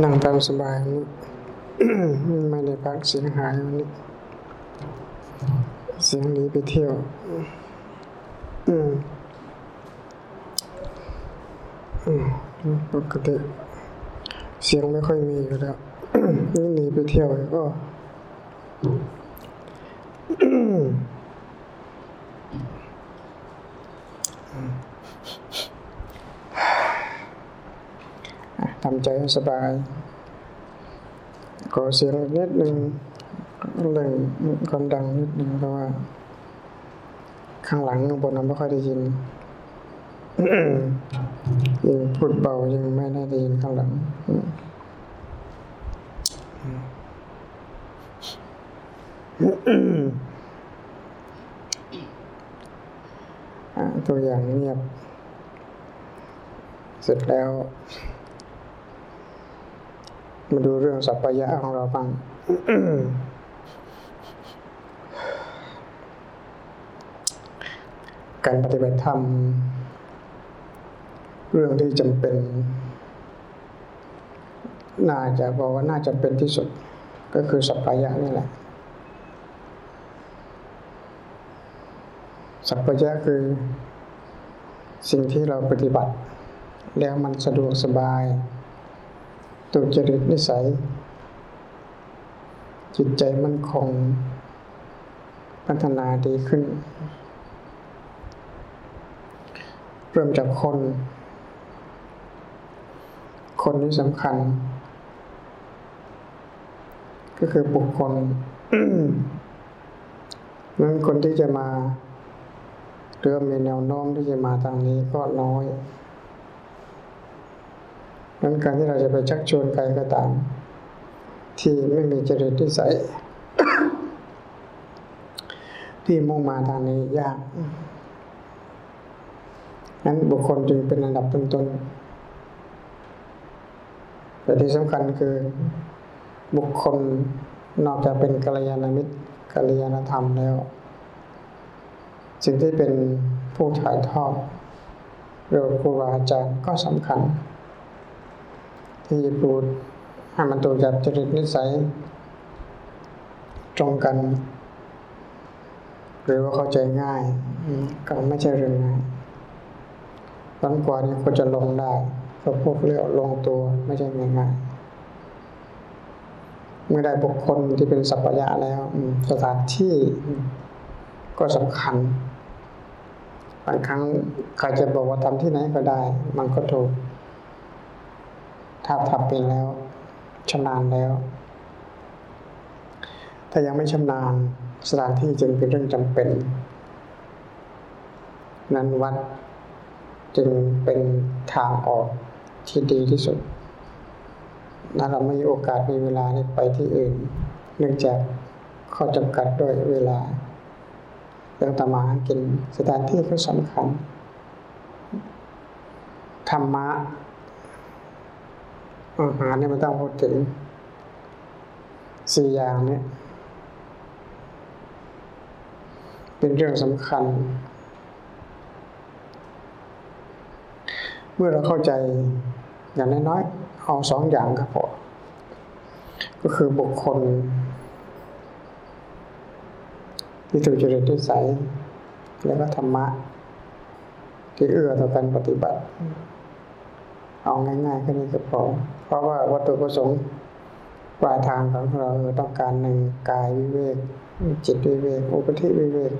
นั่งตามสบายนี้ไม่ได้พักเสียงหายวันนี้ เสียงนี้ไปเที่ยว อืมอืมปกติ เสียงไม่ค่อยมีอยู่แล้วนี่หนีไปเที่ยวก็ ทำใจให้สบายขอเสียงนิดหนึ่งเร่งความดังนิดหนึ่งเพราะว่า ข้างหลังข้างบนไม่ค่อยได้ยินยังพูดเบายังไม่ได้ยินข้างหลังตัวอย่างเงียบ เสร็จแล้ว มาดูเรื่องสัพพยะของเราบ้างการปฏิบัติธรรม เรื่องที่จำเป็น น่าจะบอกว่าน่าจะเป็นที่สุด ก็คือสัพพยะนี่แหละ สัพพยะคือ สิ่งที่เราปฏิบัติ แล้วมันสะดวกสบาย ตุจริตนิสัย จิตใจมั่นคง พัฒนาดีขึ้น เริ่มจากคน คนที่สำคัญ ก็คือบุคคลนั้นคนที่จะมาเริ่มมีแนวโน้มที่จะมาทางนี้ก็น้อย นั้นการที่เราจะไปชักชวนใครก็ตาม ที่ไม่มีจริตนิสัยที่มุ่งมาทางนี้ยากนั้นบุคคลจึงเป็นอันดับต้นๆแต่ที่สำคัญคือบุคคลนอกจากเป็นกัลยาณมิตรกัลยาณธรรมแล้ว สิ่งที่เป็นผู้ถ่ายทอดเรื่องครูบาอาจารย์ก็สำคัญ ที่จะพูดให้มันตรงกับจริตนิสัย ตรงกัน หรือว่าเข้าใจง่าย ก็ไม่ใช่เรื่องง่ายตอนกว่านี้ก็จะลงได้ก็พวกเรียกลงตัวไม่ใช่ง่ายเมื่อได้บุคคลที่เป็นสัพพยะแล้วสถานที่ก็สำคัญบางครั้งใครจะบอกว่าทำที่ไหนก็ได้ มันก็ถูก ถ้าทำเป็นแล้วชำนาญแล้ว ถ้ายังไม่ชำนาญสถานที่จึงเป็นเรื่องจำเป็น นั้นวัดจึงเป็นทางออกที่ดีที่สุดถ้าเราไม่มีโอกาสมีเวลาไปที่อื่น เนื่องจากข้อจำกัดด้วยเวลาเรื่องตมากินสถานที่ก็สำคัญธรรมะ อาหารเนี่ยไม่ต้องพูดถึงสี่อย่างนี้เป็นเรื่องสำคัญ เมื่อเราเข้าใจอย่างน้อยๆเอาสองอย่างก็พอก็คือบุคคลที่ถูกจริตนิสัยแล้วก็ธรรมะ ที่เอื้อต่อการปฏิบัติ เอาง่ายๆแค่นี้ก็พอ ราะว่าวัตถุประสงค์ปลายทางของเราต้องการหนึ่งกายวิเวกจิตวิเวกอุปธิวิเวก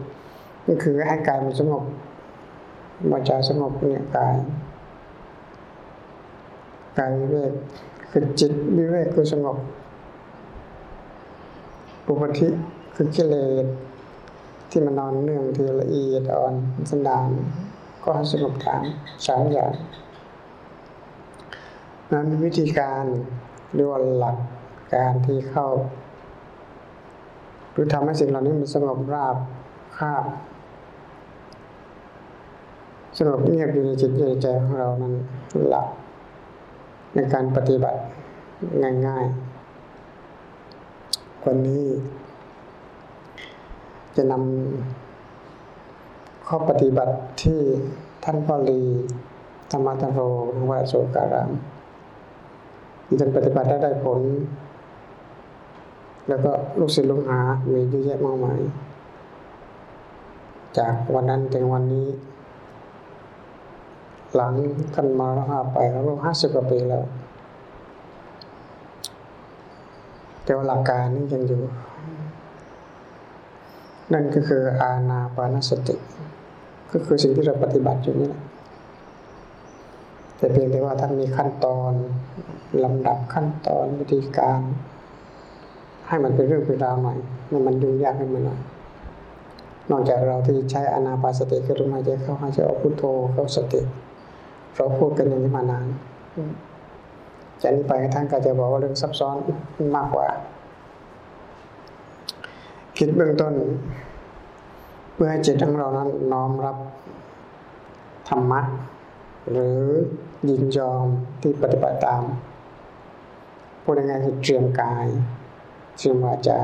นี่คือให้กายมันสงบวาจาสงบเนี่ยกายกายวิเวกคือจิตวิเวกคือสงบอุปธิคือกิเลสที่มันนอนเนื่องที่ละเอียดอ่อนสันดานก็ให้สงบฐานสามอย่าง นั้นวิธีการหรือว่าหลักการที่เข้า หรือทำให้สิ่งเหล่านี้มันสงบราบคาบสงบเงียบอยู่ในจิตในใจของเรานั้นหลัก ในการปฏิบัติง่ายๆวันนี้จะนำข้อปฏิบัติที่ท่านพ่อลีธรรมตโรวาโสการาม จนปฏิบัติได้ได้ผล แล้วก็ลูกศิษย์ลูกหา มีเยอะแยะมากมาย จากวันนั้นถึงวันนี้ หลังกันมาแล้วไปแล้วห้าสิบกว่าปีแล้ว แต่ว่าหลักการนี่ยังอยู่ นั่นก็คืออาณาปานสติ ก็คือสิ่งที่เราปฏิบัติอยู่นี่แหละ แต่เพียงแต่ว่าท่านมีขั้นตอนลำดับขั้นตอนวิธีการ ให้มันเป็นเรื่องเป็นราวหน่อยมันยุ่งยากขึ้นมาหน่อยนอกจากเราที่ใช้อนาปาสติคือลมหายใจเข้าหายใจออกพุทโธเข้าสติ เราพูดกันอย่างนี้มานานจากนี้ไปท่านก็จะบอกว่าเรื่องซับซ้อนมากกว่า คิดเบื้องต้น เพื่อให้จิตของเรานั้นน้อมรับธรรมะ หรือ ยินยอมที่ปฏิบัติตามพูดง่ายๆคือเตรียมกายเตรียมวาจา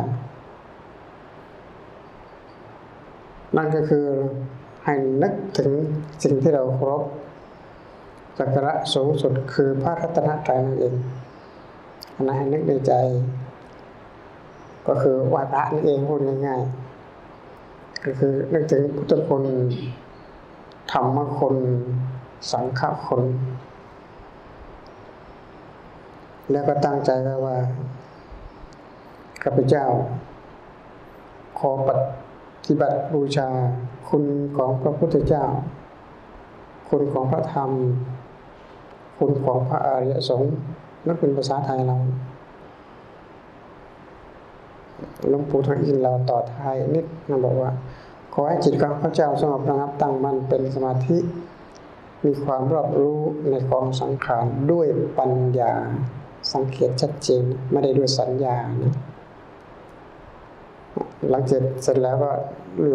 นั่นก็คือให้นึกถึงสิ่งที่เราครบสักการะสูงสุดคือพระรัตนตรัยนั่นเองอันนั้นให้นึกในใจ ก็คือไหว้พระนั่นเองพูดง่ายๆ ก็คือนึกถึงพุทธคุณธรรมคุณ สังฆคุณ แล้วก็ตั้งใจไว้ว่าข้าพเจ้า ขอปฏิบัติบูชา คุณของพระพุทธเจ้า คุณของพระธรรม คุณของพระอริยสงฆ์นั่นเป็นภาษาไทยเราหลวงปู่ทางอินเราต่อท้ายนิดนะบอกว่า ขอให้จิตของพระเจ้าสงบระงับตั้งมั่นเป็นสมาธิ มีความรอบรู้ในกองสังขารด้วยปัญญา สังเกตชัดเจนไม่ได้ด้วยสัญญานะหลังจากเสร็จแล้วก็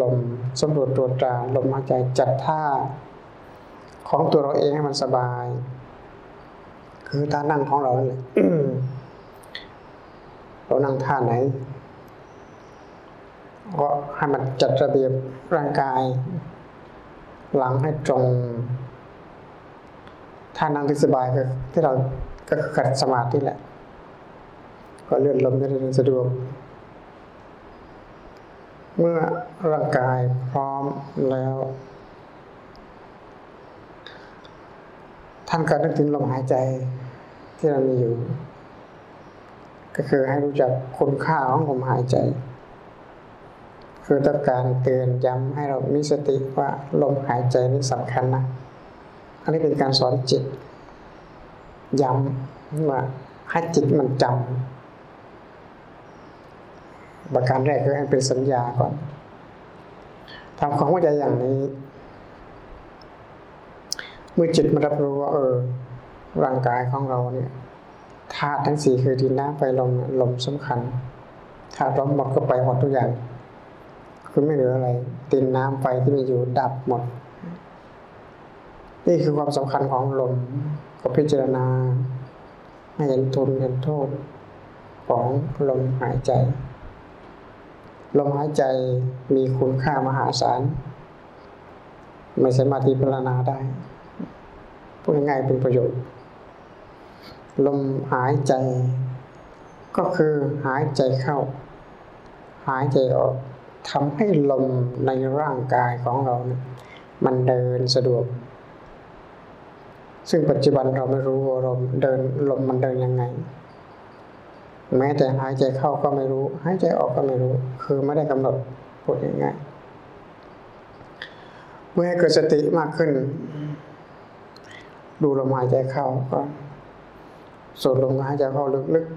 ลมสำรวจตรวจตราลมหายใจจัดท่าของตัวเราเองให้มันสบาย คือท่านั่งของเราเนี่ยเรานั่งท่าไหน ก็ให้มันจัดระเบียบร่างกาย หลังให้ตรงท่านั่งที่สบายคือที่เรา ก็ขัดสมาธิแหละ ก็เลื่อนลมได้สะดวก เมื่อร่างกายพร้อมแล้ว ท่านก็นึกถึงลมหายใจที่เรามีอยู่ ก็คือให้รู้จักคุณค่าของลมหายใจ คือต้องการเตือนย้ำให้เรามีสติว่าลมหายใจนี่สำคัญนะ อันนี้เป็นการสอนจิต ย้ำว่าให้จิตมันจำประการแรกคือให้เป็นสัญญาก่อนทำความเข้าใจอย่างนี้ เมื่อจิตมารับรู้ว่า เออ ร่างกายของเราเนี่ยธาตุทั้งสี่คือดินน้ำไฟลมลมสำคัญธาตุลมหมดก็ไปหมดทุกอย่าง คือไม่เหลืออะไรดินน้ำไฟที่มีอยู่ดับหมด นี่คือความสำคัญของลมก็พิจารณาให้เห็นทุนเห็นโทษ ของลมหายใจ ลมหายใจมีคุณค่ามหาศาล ไม่สามารถที่พิจารณาได้พูดง่ายๆเป็นประโยชน์ ลมหายใจ ก็คือหายใจเข้า หายใจออกทำให้ลมในร่างกายของเราเนี่ยมันเดินสะดวก ซึ่งปัจจุบันเราไม่รู้ว่าลมเดินลมมันเดินยังไง แม้แต่หายใจเข้าก็ไม่รู้ หายใจออกก็ไม่รู้ คือไม่ได้กำหนดพูดง่ายๆเมื่อให้เกิดสติมากขึ้น ดูลมหายใจเข้าก็สูดลมหายใจเข้าลึกๆ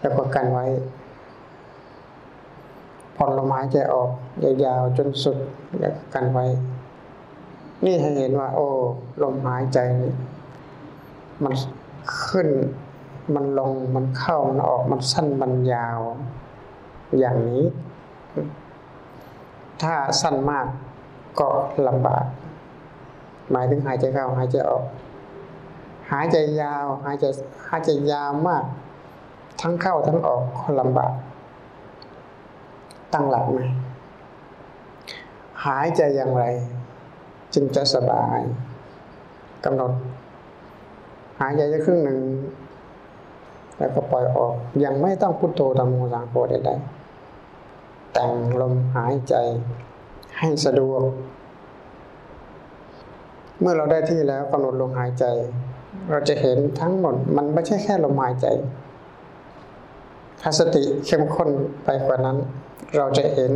แล้วก็กันไว้ผ่อนลมหายใจออกยาวๆจนสุดแล้วกันไว้ นี่ให้เห็นว่า โอ้ลมหายใจนี่มันขึ้น มันลงมันเข้ามันออกมันสั้นมันยาว อย่างนี้ ถ้าสั้นมากก็ลำบาก หมายถึงหายใจเข้าหายใจออก หายใจยาว หายใจหายใจยาวมาก ทั้งเข้าทั้งออกก็ลำบาก ตั้งหลักไหมหายใจอย่างไร จึงจะสบายกำหนด หายใจจะครึ่งหนึ่ง แล้วก็ปล่อยออกยังไม่ต้องพุทโธธรรมโมสังโฆใดๆแต่งลมหายใจให้สะดวก เมื่อเราได้ที่แล้วกำหนดลมหายใจ เราจะเห็นทั้งหมดมันไม่ใช่แค่ลมหายใจถ้าสติเข้มข้นไปกว่านั้น เราจะเห็น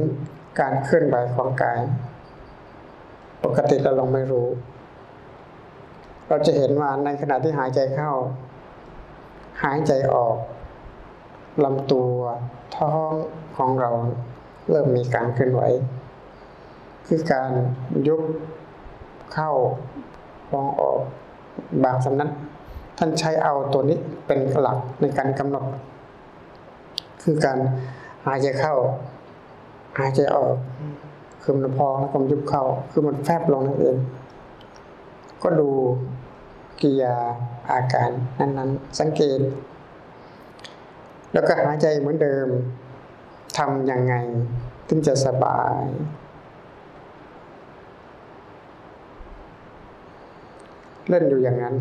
การเคลื่อนไหวของกาย ปกติเราลองไม่รู้ เราจะเห็นว่าในขณะที่หายใจเข้า หายใจออกลำตัวท้องของเราเริ่มมีการเคลื่อนไหว คือการยุบเข้าฟองออกบางสำนักท่านใช้เอาตัวนี้เป็นหลักในการกำหนด คือการหายใจเข้า หายใจออก คือมันพองแล้วก็มันยุบเข้า คือมันแฟบลงนั่นเอง ก็ดูกิยาอาการนั้นๆ สังเกต แล้วก็หายใจเหมือนเดิมทำยังไงถึงจะสบาย เล่นอยู่อย่างนั้น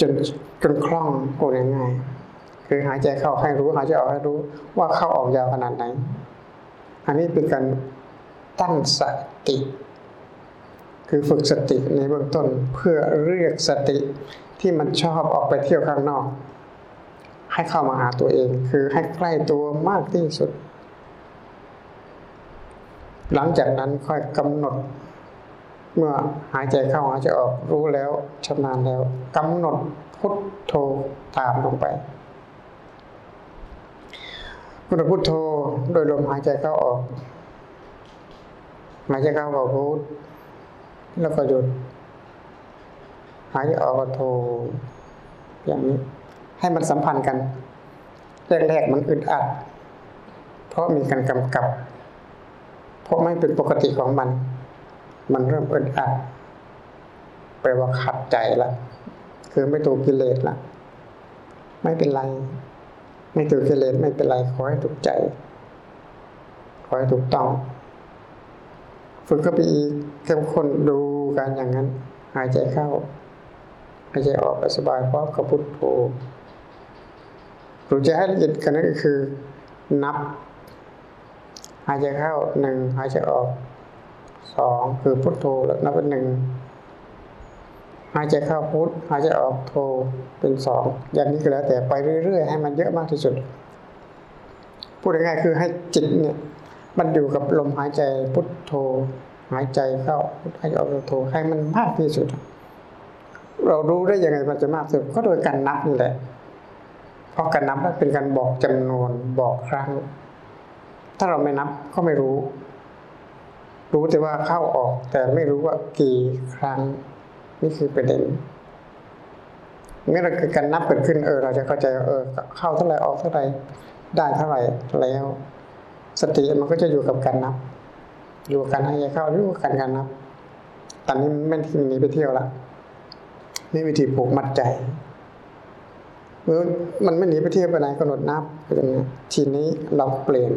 จนจนคล่องโอ้ง่ายคือหายใจเข้าให้รู้ หายใจออกให้รู้ว่าเข้าออกยาวขนาดไหน อันนี้เป็นการตั้งสติ คือฝึกสติในเบื้องต้นเพื่อเรียกสติที่มันชอบออกไปเที่ยวข้างนอก ให้เข้ามาหาตัวเอง คือให้ใกล้ตัวมากที่สุด หลังจากนั้นค่อยกำหนด เมื่อหายใจเข้าหายใจออกรู้แล้วชำนาญแล้วกำหนดพุทโธตามลงไป พุทพุทโธโดยลมหายใจเข้าออก หายใจเข้าออกพุทแล้วก็หยุด หายใจออกก็โธอย่างนี้ ให้มันสัมพันธ์กันแรกๆมันอึดอัด เพราะมีการกำกับ เพราะไม่เป็นปกติของมัน มันเริ่มอึดอัดแปลว่าขัดใจละคือไม่ถูกกิเลสละไม่เป็นไร ไม่ถูกกิเลสไม่เป็นไรขอให้ถูกใจ ขอให้ถูกต้อง ฝึกก็ไปอีกเข้มข้นดูการอย่างนั้น หายใจเข้า หายใจออกสบายพร้อมกับพุทโธหรือจะให้ละเอียดกันนั่นก็คือ นับ หายใจเข้าหนึ่งหายใจออกสองคือพุทโธแล้วนับเป็นหนึ่ง หายใจเข้าพุทหายใจออกโธเป็นสองอย่างนี้ก็แล้วแต่ไปเรื่อยๆ ให้มันเยอะมากที่สุด พูดง่ายๆคือให้จิตเนี่ยมันอยู่กับลมหายใจพุทโธหายใจเข้าพุทหายใจออกโธให้มันมากที่สุด เรารู้ได้ยังไงมันจะมากที่สุดก็โดยการนับนี่แหละเพราะการนับนั้นเป็นการบอกจำนวนบอกครั้ง ถ้าเราไม่นับก็ไม่รู้ รู้แต่ว่าเข้าออกแต่ไม่รู้ว่ากี่ครั้ง นี่คือประเด็นเมื่อเราเกิดการนับเกิดขึ้นเออ เราจะเข้าใจเออ เข้าเท่าไหร่ออกเท่าไหร่ได้เท่าไหร่แล้ว สติมันก็จะอยู่กับการนับ อยู่กับการหายใจเข้าอยู่กับการการนับ ตอนนี้ไม่ทีนี้ไปเที่ยวละนี่วิธีผูกมัดใจมันไม่หนีไปเที่ยวไปไหนกำหนดนับอย่างนี้ทีนี้เราเปลี่ยน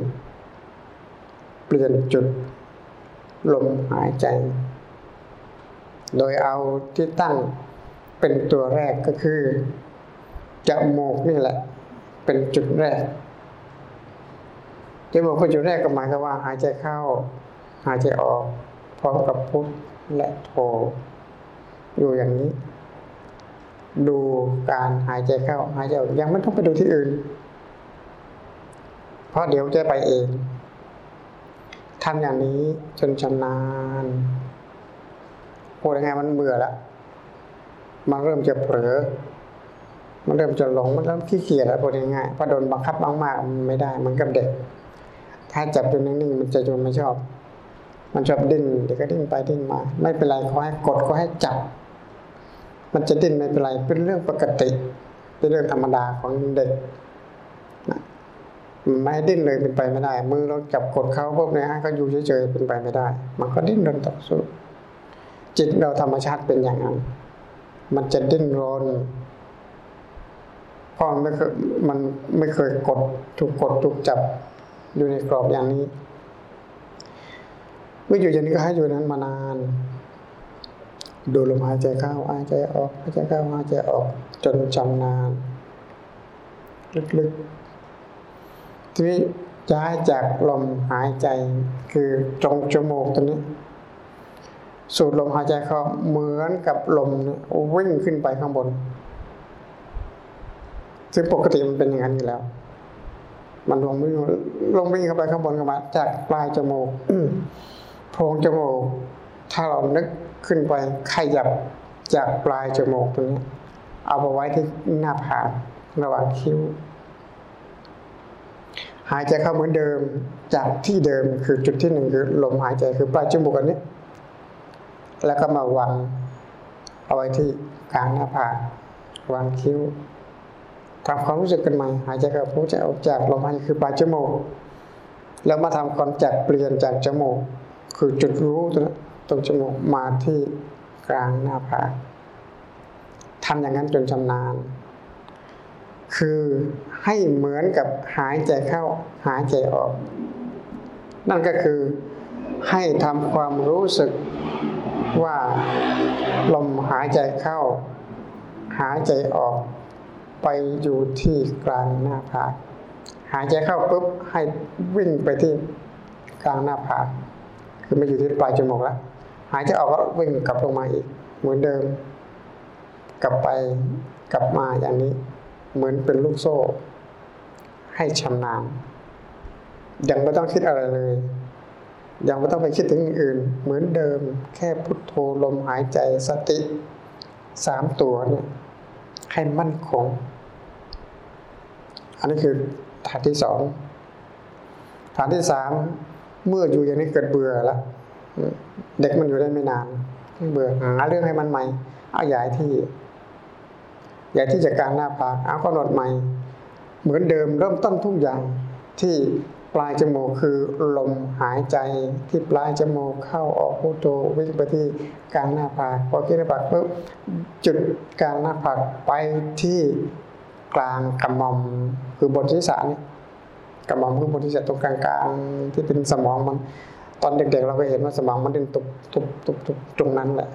เปลี่ยนจุด ลมหายใจ โดยเอาที่ตั้งเป็นตัวแรกก็คือจมูกนี่แหละ เป็นจุดแรกจมูกเป็นจุดแรกก็หมายความว่า หายใจเข้า หายใจออก พร้อมกับพุทและโทอยู่อย่างนี้ ดูการหายใจเข้า หายใจออกยังไม่ต้องไปดูที่อื่น เพราะเดี๋ยวจะไปเองทำอย่างนี้จนชำนาญ โอ้ยงไงมันเบื่อละมันเริ่มจะเผลอมันเริ่มจะหลงมันเริ่มขี้เกียจแล้วพูดง่ายๆพอโดนบังคับมากๆมันไม่ได้มันกับเด็ก ถ้าจับอยู่นิ่งๆมันจะจนไม่ชอบ มันชอบดิ้นเดี๋ยวก็ดิ้นไปดิ้นมา ไม่เป็นไรขาให้กดขาให้จับ มันจะดิ้นไม่เป็นไรเป็นเรื่องปกติ เป็นเรื่องธรรมดาของเด็กไม่ดิ้นเลยเป็นไปไม่ได้ มือเราจับกดเขาพวกนี้ให้เขาอยู่เฉยๆเป็นไปไม่ได้ มันก็ดิ้นรนต่อสู้ จิตเราธรรมชาติเป็นอย่างนั้น มันจะดิ้นรนพราะมันไม่เคยมันไม่เคยกดถูกกดถูกจับอยู่ในกรอบอย่างนี้เมื่ออยู่อย่างนี้ก็ให้อยู่นั้นมานาน ดูลมหายใจเข้าหายใจออกหายใจเข้าหายใจออก จนชำนาญลึกๆทีนี้ย้ายจากลมหายใจคือตรงจมูกตัวนี้ สูดลมหายใจเข้าเหมือนกับลมเนี่ยวิ่งขึ้นไปข้างบน ซึ่งปกติมันเป็นอย่างนั้นอยู่แล้ว มันลงวิ่งลงวิ่งเข้าไปข้างบนกันมา จากปลายจมูกโพรงจมูก ถ้าเรานึกขึ้นไปขยับจากปลายจมูกตรงนี้เอาไปไว้ที่หน้าผากระหว่างคิ้ว หายใจเข้าเหมือนเดิมจากที่เดิมคือจุดที่หนึ่งคือลมหายใจคือปลายจมูกอันนี้ แล้วก็มาวางเอาไว้ที่กลางหน้าผากวางคิ้วทำความรู้สึกกันใหม่หายใจเข้าพูดใจออกจากลมหายใจคือปลายจมูกแล้วมาทำความจักเปลี่ยนจากจมูก คือจุดรู้ตรงนั้นตรงจมูกมาที่กลางหน้าผากทำอย่างนั้นจนชำนาญ คือให้เหมือนกับหายใจเข้าหายใจออก นั่นก็คือให้ทำความรู้สึก ว่าลมหายใจเข้า หายใจออกไปอยู่ที่กลางหน้าผากหายใจเข้าปุ๊บให้วิ่งไปที่กลางหน้าผากคือไม่อยู่ที่ปลายจมูกแล้วหายใจออกก็วิ่งกลับลงมาอีก เหมือนเดิม กลับไปกลับมาอย่างนี้ เหมือนเป็นลูกโซ่ ให้ชำนาญยังไม่ต้องคิดอะไรเลย ยังไม่ต้องไปคิดถึงอื่น เหมือนเดิม แค่พุทโธลมหายใจสติสามตัวเนี่ยให้มั่นคง อันนี้คือฐานที่สองฐานที่สามเมื่ออยู่อย่างนี้เกิดเบื่อแล้วเด็กมันอยู่ได้ไม่นานเบื่อหาเรื่องให้มันใหม่ เอาย้ายที่ย้ายที่จากการหน้าผากเอากำหนดใหม่ เหมือนเดิมเริ่มต้นทุกอย่างที่ ลายจมูกคือลมหายใจที่ปลายจมูกเข้าออกพุทโธวิ่งไปที่กลางหน้าผากพอที่หน้าผากปุ๊บจุดกลางหน้าผากไปที่กลางกระหม่อมคือบนศีรษะนี่กระหม่อมคือบนศีรษะตรงกลางๆที่เป็นสมองมันตอนเด็ก ๆ เราก็เห็นว่าสมองมันเดินตุบตุบตุบตุบตรงนั้นแหละ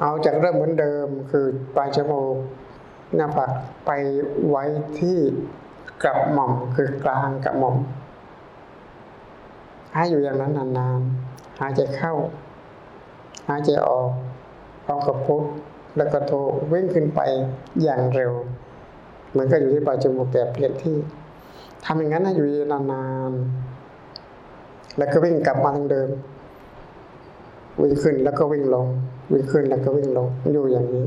เอาจากเริ่มเหมือนเดิมคือปลายจมูกหน้าผากไปไว้ที่ กระหม่อมคือกลางกระหม่อมให้อยู่อย่างนั้นนานๆหายใจเข้า หายใจออกพร้อมกับพุทแล้วก็โทวิ่งขึ้นไปอย่างเร็ว เหมือนก็อยู่ที่ปลายจมูกแต่เปลี่ยนที่ทำอย่างนั้นนะอยู่นานๆแล้วก็วิ่งกลับมาทางเดิม วิ่งขึ้นแล้วก็วิ่งลง วิ่งขึ้นแล้วก็วิ่งลงอยู่อย่างนี้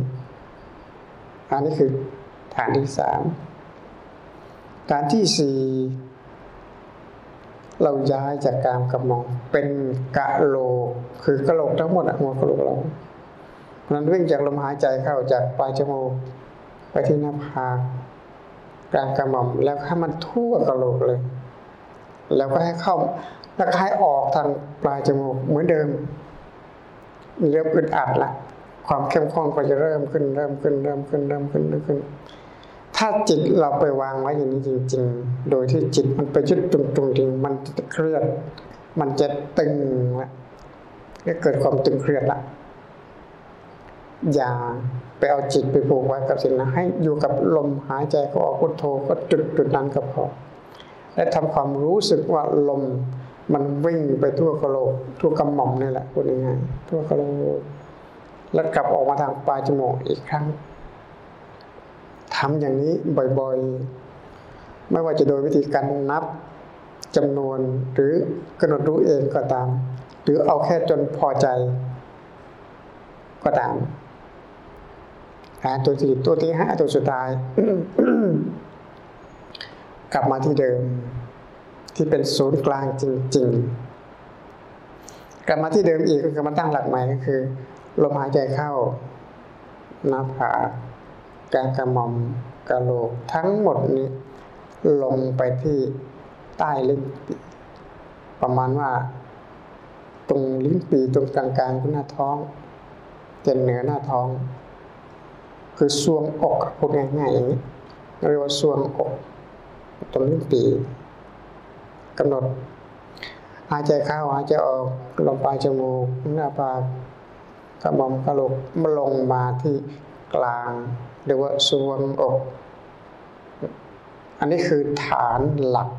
อันนี้คือฐานที่สาม ฐานที่สี่เราย้ายจากกามกับมองเป็นกะโหลกคือกะโหลกทั้งหมดอะหัวกะโหลกเรานั้นวิ่งจากลมหายใจเข้าจากปลายจมูกไปที่หน้าผากกลางกระหม่อมแล้วให้มันทั่วกะโหลกเลย แล้วก็ให้เข้าแล้วก็ให้ออกทางปลายจมูกเหมือนเดิมเริ่มอึดอัดละความเข้มข้นก็จะเริ่มขึ้นเริ่มขึ้นเริ่มขึ้นเริ่มขึ้นเริ่มขึ้น ถ้าจิตเราไปวางไว้อย่างนี้จริง ๆ โดยที่จิตมันไปยึดตรงตรงจริงมันจะเครียด มันจะตึงละก็เกิดความตึงเครียดละอย่าไปเอาจิตไปผูกไว้กับสิ่งนั้นให้อยู่กับลมหายใจก็ออกพุทโธก็จุดจุดนั้นก็พอและทำความรู้สึกว่าลมมันวิ่งไปทั่วกระโหลกทั่วกำหม่อมนี่แหละพูดง่ายๆทั่วกระโหลกแล้วกลับออกมาทางปลายจมูกอีกครั้ง ทำอย่างนี้บ่อยๆ ไม่ว่าจะโดยวิธีการนับจำนวนหรือกำหนดรู้เองก็ตาม หรือเอาแค่จนพอใจก็ตามตัวที่ตัวที่ห้าตัวสุดท้าย กลับมาที่เดิม ที่เป็นศูนย์กลางจริง ๆ กลับมาที่เดิมอีกก็คือมาตั้งหลักใหม่ก็คือลมหายใจเข้าหน้าผาก กลางกระหม่อมกระโหลกทั้งหมดนี้ลงไปที่ใต้ลิ้นปีประมาณว่า ตรงลิ้นปีตรงกลางๆของหน้าท้องจะเหนือหน้าท้อง คือซวงอกพูดง่ายๆอย่างนี้เรียกว่าซวงอกตรงลิ้นปีกำหนดหายใจเข้าหายใจออกลมปลายจมูกหน้าผากกระหม่อมกระโหลกมาลงมาที่ กลางหรือว่าสวงอก อันนี้คือฐานหลัก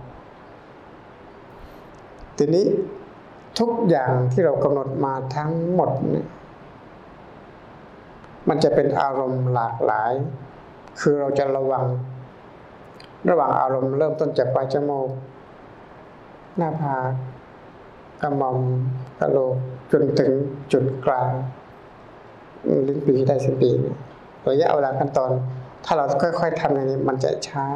ทีนี้ทุกอย่างที่เรากำหนดมาทั้งหมดเนี่ยมันจะเป็นอารมณ์หลากหลาย คือเราจะระวัง ระหว่างอารมณ์เริ่มต้นจากปลายจมูกหน้าผากกระหม่อมกระโหลกจนถึงจุดกลางลิ้นปีได้สิบปี ระยะเวลาขั้นตอน ถ้าเราค่อย ๆทำอย่างนี้มันจะช้า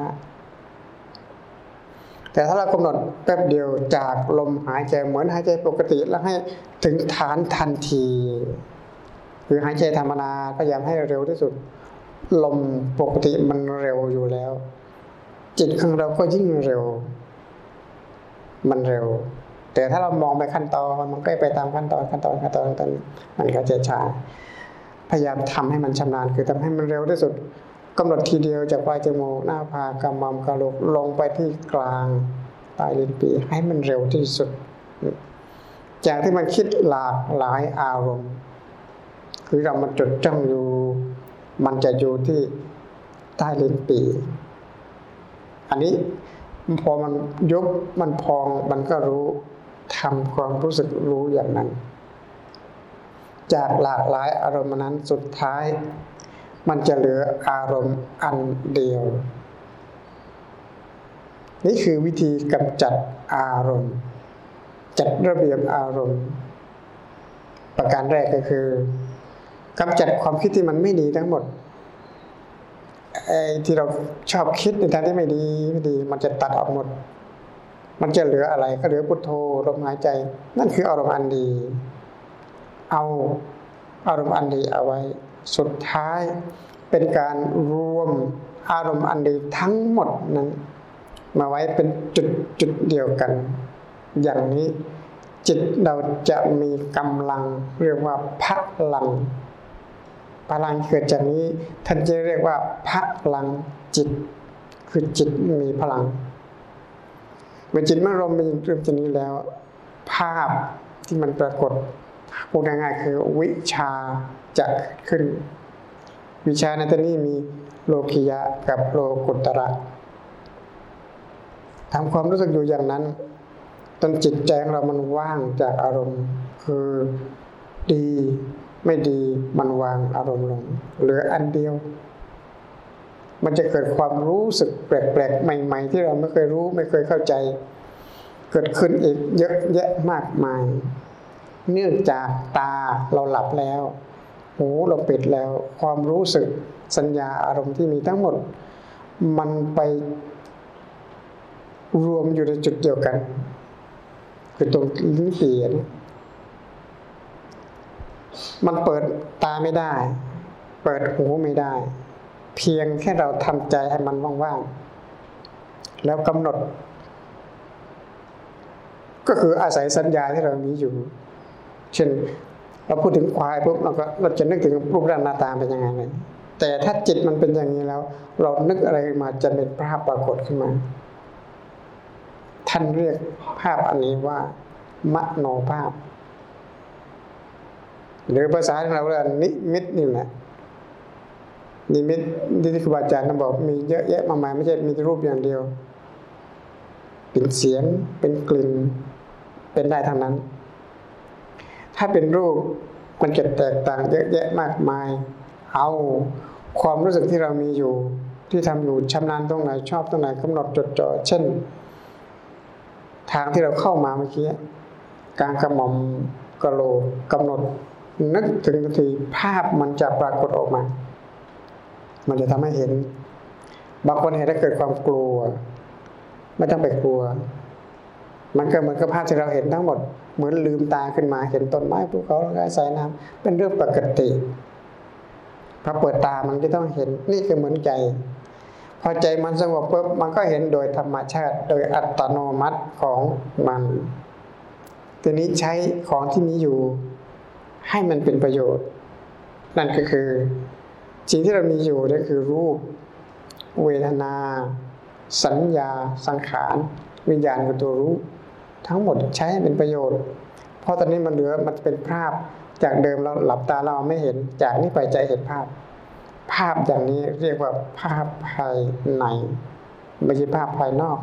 แต่ถ้าเรากำหนดแป๊บเดียวจากลมหายใจเหมือนหายใจปกติแล้วให้ถึงฐานทันทีคือหายใจธรรมดาพยายามให้เร็วที่สุด ลมปกติมันเร็วอยู่แล้ว จิตของเราก็ยิ่งเร็ว มันเร็ว แต่ถ้าเรามองไปขั้นตอนมันก็ไปตามขั้นตอนขั้นตอนขั้นตอนขั้นตอนมันก็จะช้า พยายามทำให้มันชำนาญ คือทำให้มันเร็วที่สุดกำหนดทีเดียวจากปลายจมูกหน้าผากกำมังกระโหลกลงไปที่กลางปลายลิ้นปีให้มันเร็วที่สุด จากที่มันคิดหลากหลายอารมณ์ คือเรามาจดจ้องอยู่ มันจะอยู่ที่ใต้ลิ้นปี อันนี้พอมันยุบมันพองมันก็รู้ทำความรู้สึกรู้อย่างนั้น จากหลากหลายอารมณ์นั้นสุดท้าย มันจะเหลืออารมณ์อันเดียว นี่คือวิธีกำจัดอารมณ์ จัดระเบียบอารมณ์ ประการแรกก็คือกำจัดความคิดที่มันไม่ดีทั้งหมดไอ้ที่เราชอบคิดในทางที่ไม่ดีไม่ดี มันจะตัดออกหมด มันจะเหลืออะไรก็เหลือพุทโธลมหายใจ นั่นคืออารมณ์อันดี เอาอารมณ์อันดีเอาไว้ สุดท้ายเป็นการรวมอารมณ์อันดีทั้งหมดนั้น มาไว้เป็นจุดจุดเดียวกัน อย่างนี้จิตเราจะมีกำลังเรียกว่าพลังพลังเกิดจากนี้ท่านจะเรียกว่าพลังจิต คือจิตมีพลังเมื่อจิตมันรวมเป็นเรื่องชนี้แล้ว ภาพที่มันปรากฏ พูดง่ายๆคือวิชาจะขึ้น วิชาในที่นี้มีโลกิยะกับโลกุตระทำความรู้สึกอยู่อย่างนั้นจนจิตใจของเรามันว่างจากอารมณ์ คือดีไม่ดีมันวางอารมณ์ลงเหลืออันเดียว มันจะเกิดความรู้สึกแปลกๆ ใหม่ ๆ ที่เราไม่เคยรู้ไม่เคยเข้าใจ เกิดขึ้นอีกเยอะแยะมากมาย เนื่องจากตาเราหลับแล้ว หูเราปิดแล้ว ความรู้สึกสัญญาอารมณ์ที่มีทั้งหมด มันไปรวมอยู่ในจุดเดียวกัน คือตรงลิ้นปี่นี่มันเปิดตาไม่ได้ เปิดหูไม่ได้ เพียงแค่เราทำใจให้มันว่างๆ แล้วกำหนด ก็คืออาศัยสัญญาที่เรามีอยู่ เช่นเราพูดถึงควายปุ๊บเราก็เราจะนึกถึงรูปร่างหน้าตาเป็นยังไงเลยแต่ถ้าจิตมันเป็นอย่างนี้แล้ว เรานึกอะไรมาจะเป็นภาพปรากฏขึ้นมา ท่านเรียกภาพอันนี้ว่ามโนภาพ หรือภาษาเราเรียกนิมิตนี่แหละนิมิตที่ครูบาอาจารย์ท่านบอกมีเยอะแยะมากมายไม่ใช่มีรูปอย่างเดียว เป็นเสียงเป็นกลิ่นเป็นได้ทั้งนั้น ถ้าเป็นรูปมันจะแตกต่างเยอะแยะมากมาย เอาความรู้สึกที่เรามีอยู่ ที่ทำอยู่ชำนาญตรงไหนชอบตรงไหนกำหนดจดจ่อเช่น ทางที่เราเข้ามาเมื่อกี้การกระหม่อมกระโหลกกำหนดนึกถึงทันทีภาพมันจะปรากฏออกมา มันจะทำให้เห็น บางคนเห็นแล้วเกิดความกลัว ไม่ต้องไปกลัว มันก็เหมือนกับภาพที่เราเห็นทั้งหมด เหมือนลืมตาขึ้นมาเห็นต้นไม้ภูเขาแลวสายน้ำเป็นเรื่องปกติพอเปิดตามันก็ต้องเห็นนี่คือเหมือนใจ พอใจมันสงบปุ๊บมันก็เห็นโดยธรรมชาติโดยอัตโนมัติของมันทีนี้ใช้ของที่มีอยู่ให้มันเป็นประโยชน์ นั่นก็คือสิ่งที่เรามีอยู่นั่นคือรูป เวทนา สัญญา สังขาร วิญญาณคือตัวรู้ ทั้งหมดใช้ให้เป็นประโยชน์ เพราะตอนนี้มันเหลือมันเป็นภาพจากเดิมเราหลับตาเราไม่เห็นจากนี้ไปใจเห็นภาพ ภาพอย่างนี้เรียกว่าภาพภายในไม่ใช่ภาพภายนอก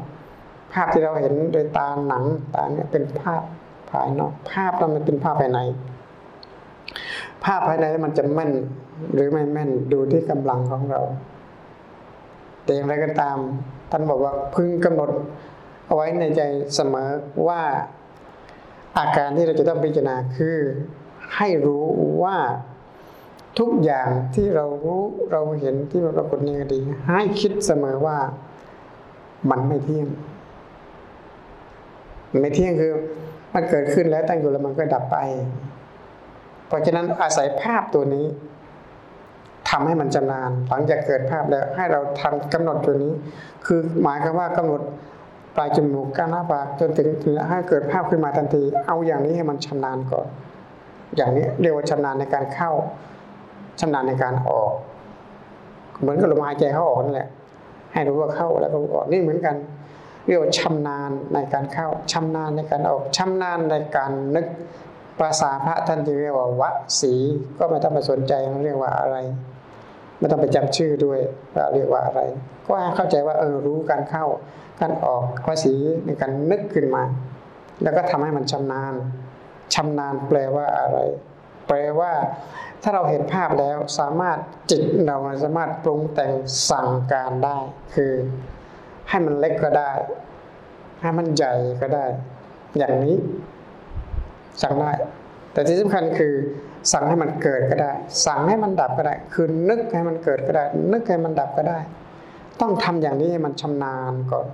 ภาพที่เราเห็นโดยตาหนังตาเนี่ยเป็นภาพภายนอก ภาพนั้นมันเป็นภาพภายใน ภาพภายในมันจะแม่นหรือไม่แม่นดูที่กำลังของเราแต่อย่างไรก็ตามท่านบอกว่าพึงกำหนด เอาไว้ในใจเสมอว่าอาการที่เราจะต้องพิจารณาคือให้รู้ว่าทุกอย่างที่เรารู้เราเห็นที่มันปรากฏในอดีตให้คิดเสมอว่ามันไม่เที่ยง ไม่เที่ยงคือมันเกิดขึ้นแล้วตั้งอยู่แล้วมันก็ดับไป เพราะฉะนั้นอาศัยภาพตัวนี้ทำให้มันจำนาน หลังจากเกิดภาพแล้วให้เราทำกำหนดตัวนี้ คือหมายความว่ากำหนด ปลายจมูกก้างหน้าปากจนถึงให้เกิดภาพขึ้นมาทันที เอาอย่างนี้ให้มันชำนาญก่อน อย่างนี้เรียกว่าชำนาญในการเข้าชำนาญในการออก เหมือนกับลมหายใจเข้าออกนั่นแหละ ให้รู้ว่าเข้าแล้วก็ออกนี่เหมือนกัน เรียกว่าชำนาญในการเข้าชำนาญในการออกชำนาญในการนึกภาษาพระท่านจึงเรียกว่าวสีก็ไม่ต้องไปสนใจเรียกว่าอะไร ไม่ต้องไปจำชื่อด้วยว่าเรียกว่าอะไร ก็ให้เข้าใจว่าเออรู้การเข้าการออกภาษีในการนึกขึ้นมา แล้วก็ทำให้มันชำนาญชำนาญแปลว่าอะไร แปลว่าถ้าเราเห็นภาพแล้วสามารถจิตเราสามารถปรุงแต่งสั่งการได้ คือ ให้มันเล็กก็ได้ ให้มันใหญ่ก็ได้ อย่างนี้สั่งได้แต่ที่สำคัญคือ สั่งให้มันเกิดก็ได้ สั่งให้มันดับก็ได้ คือนึกให้มันเกิดก็ได้ นึกให้มันดับก็ได้ ต้องทำอย่างนี้ให้มันชำนาญก่อน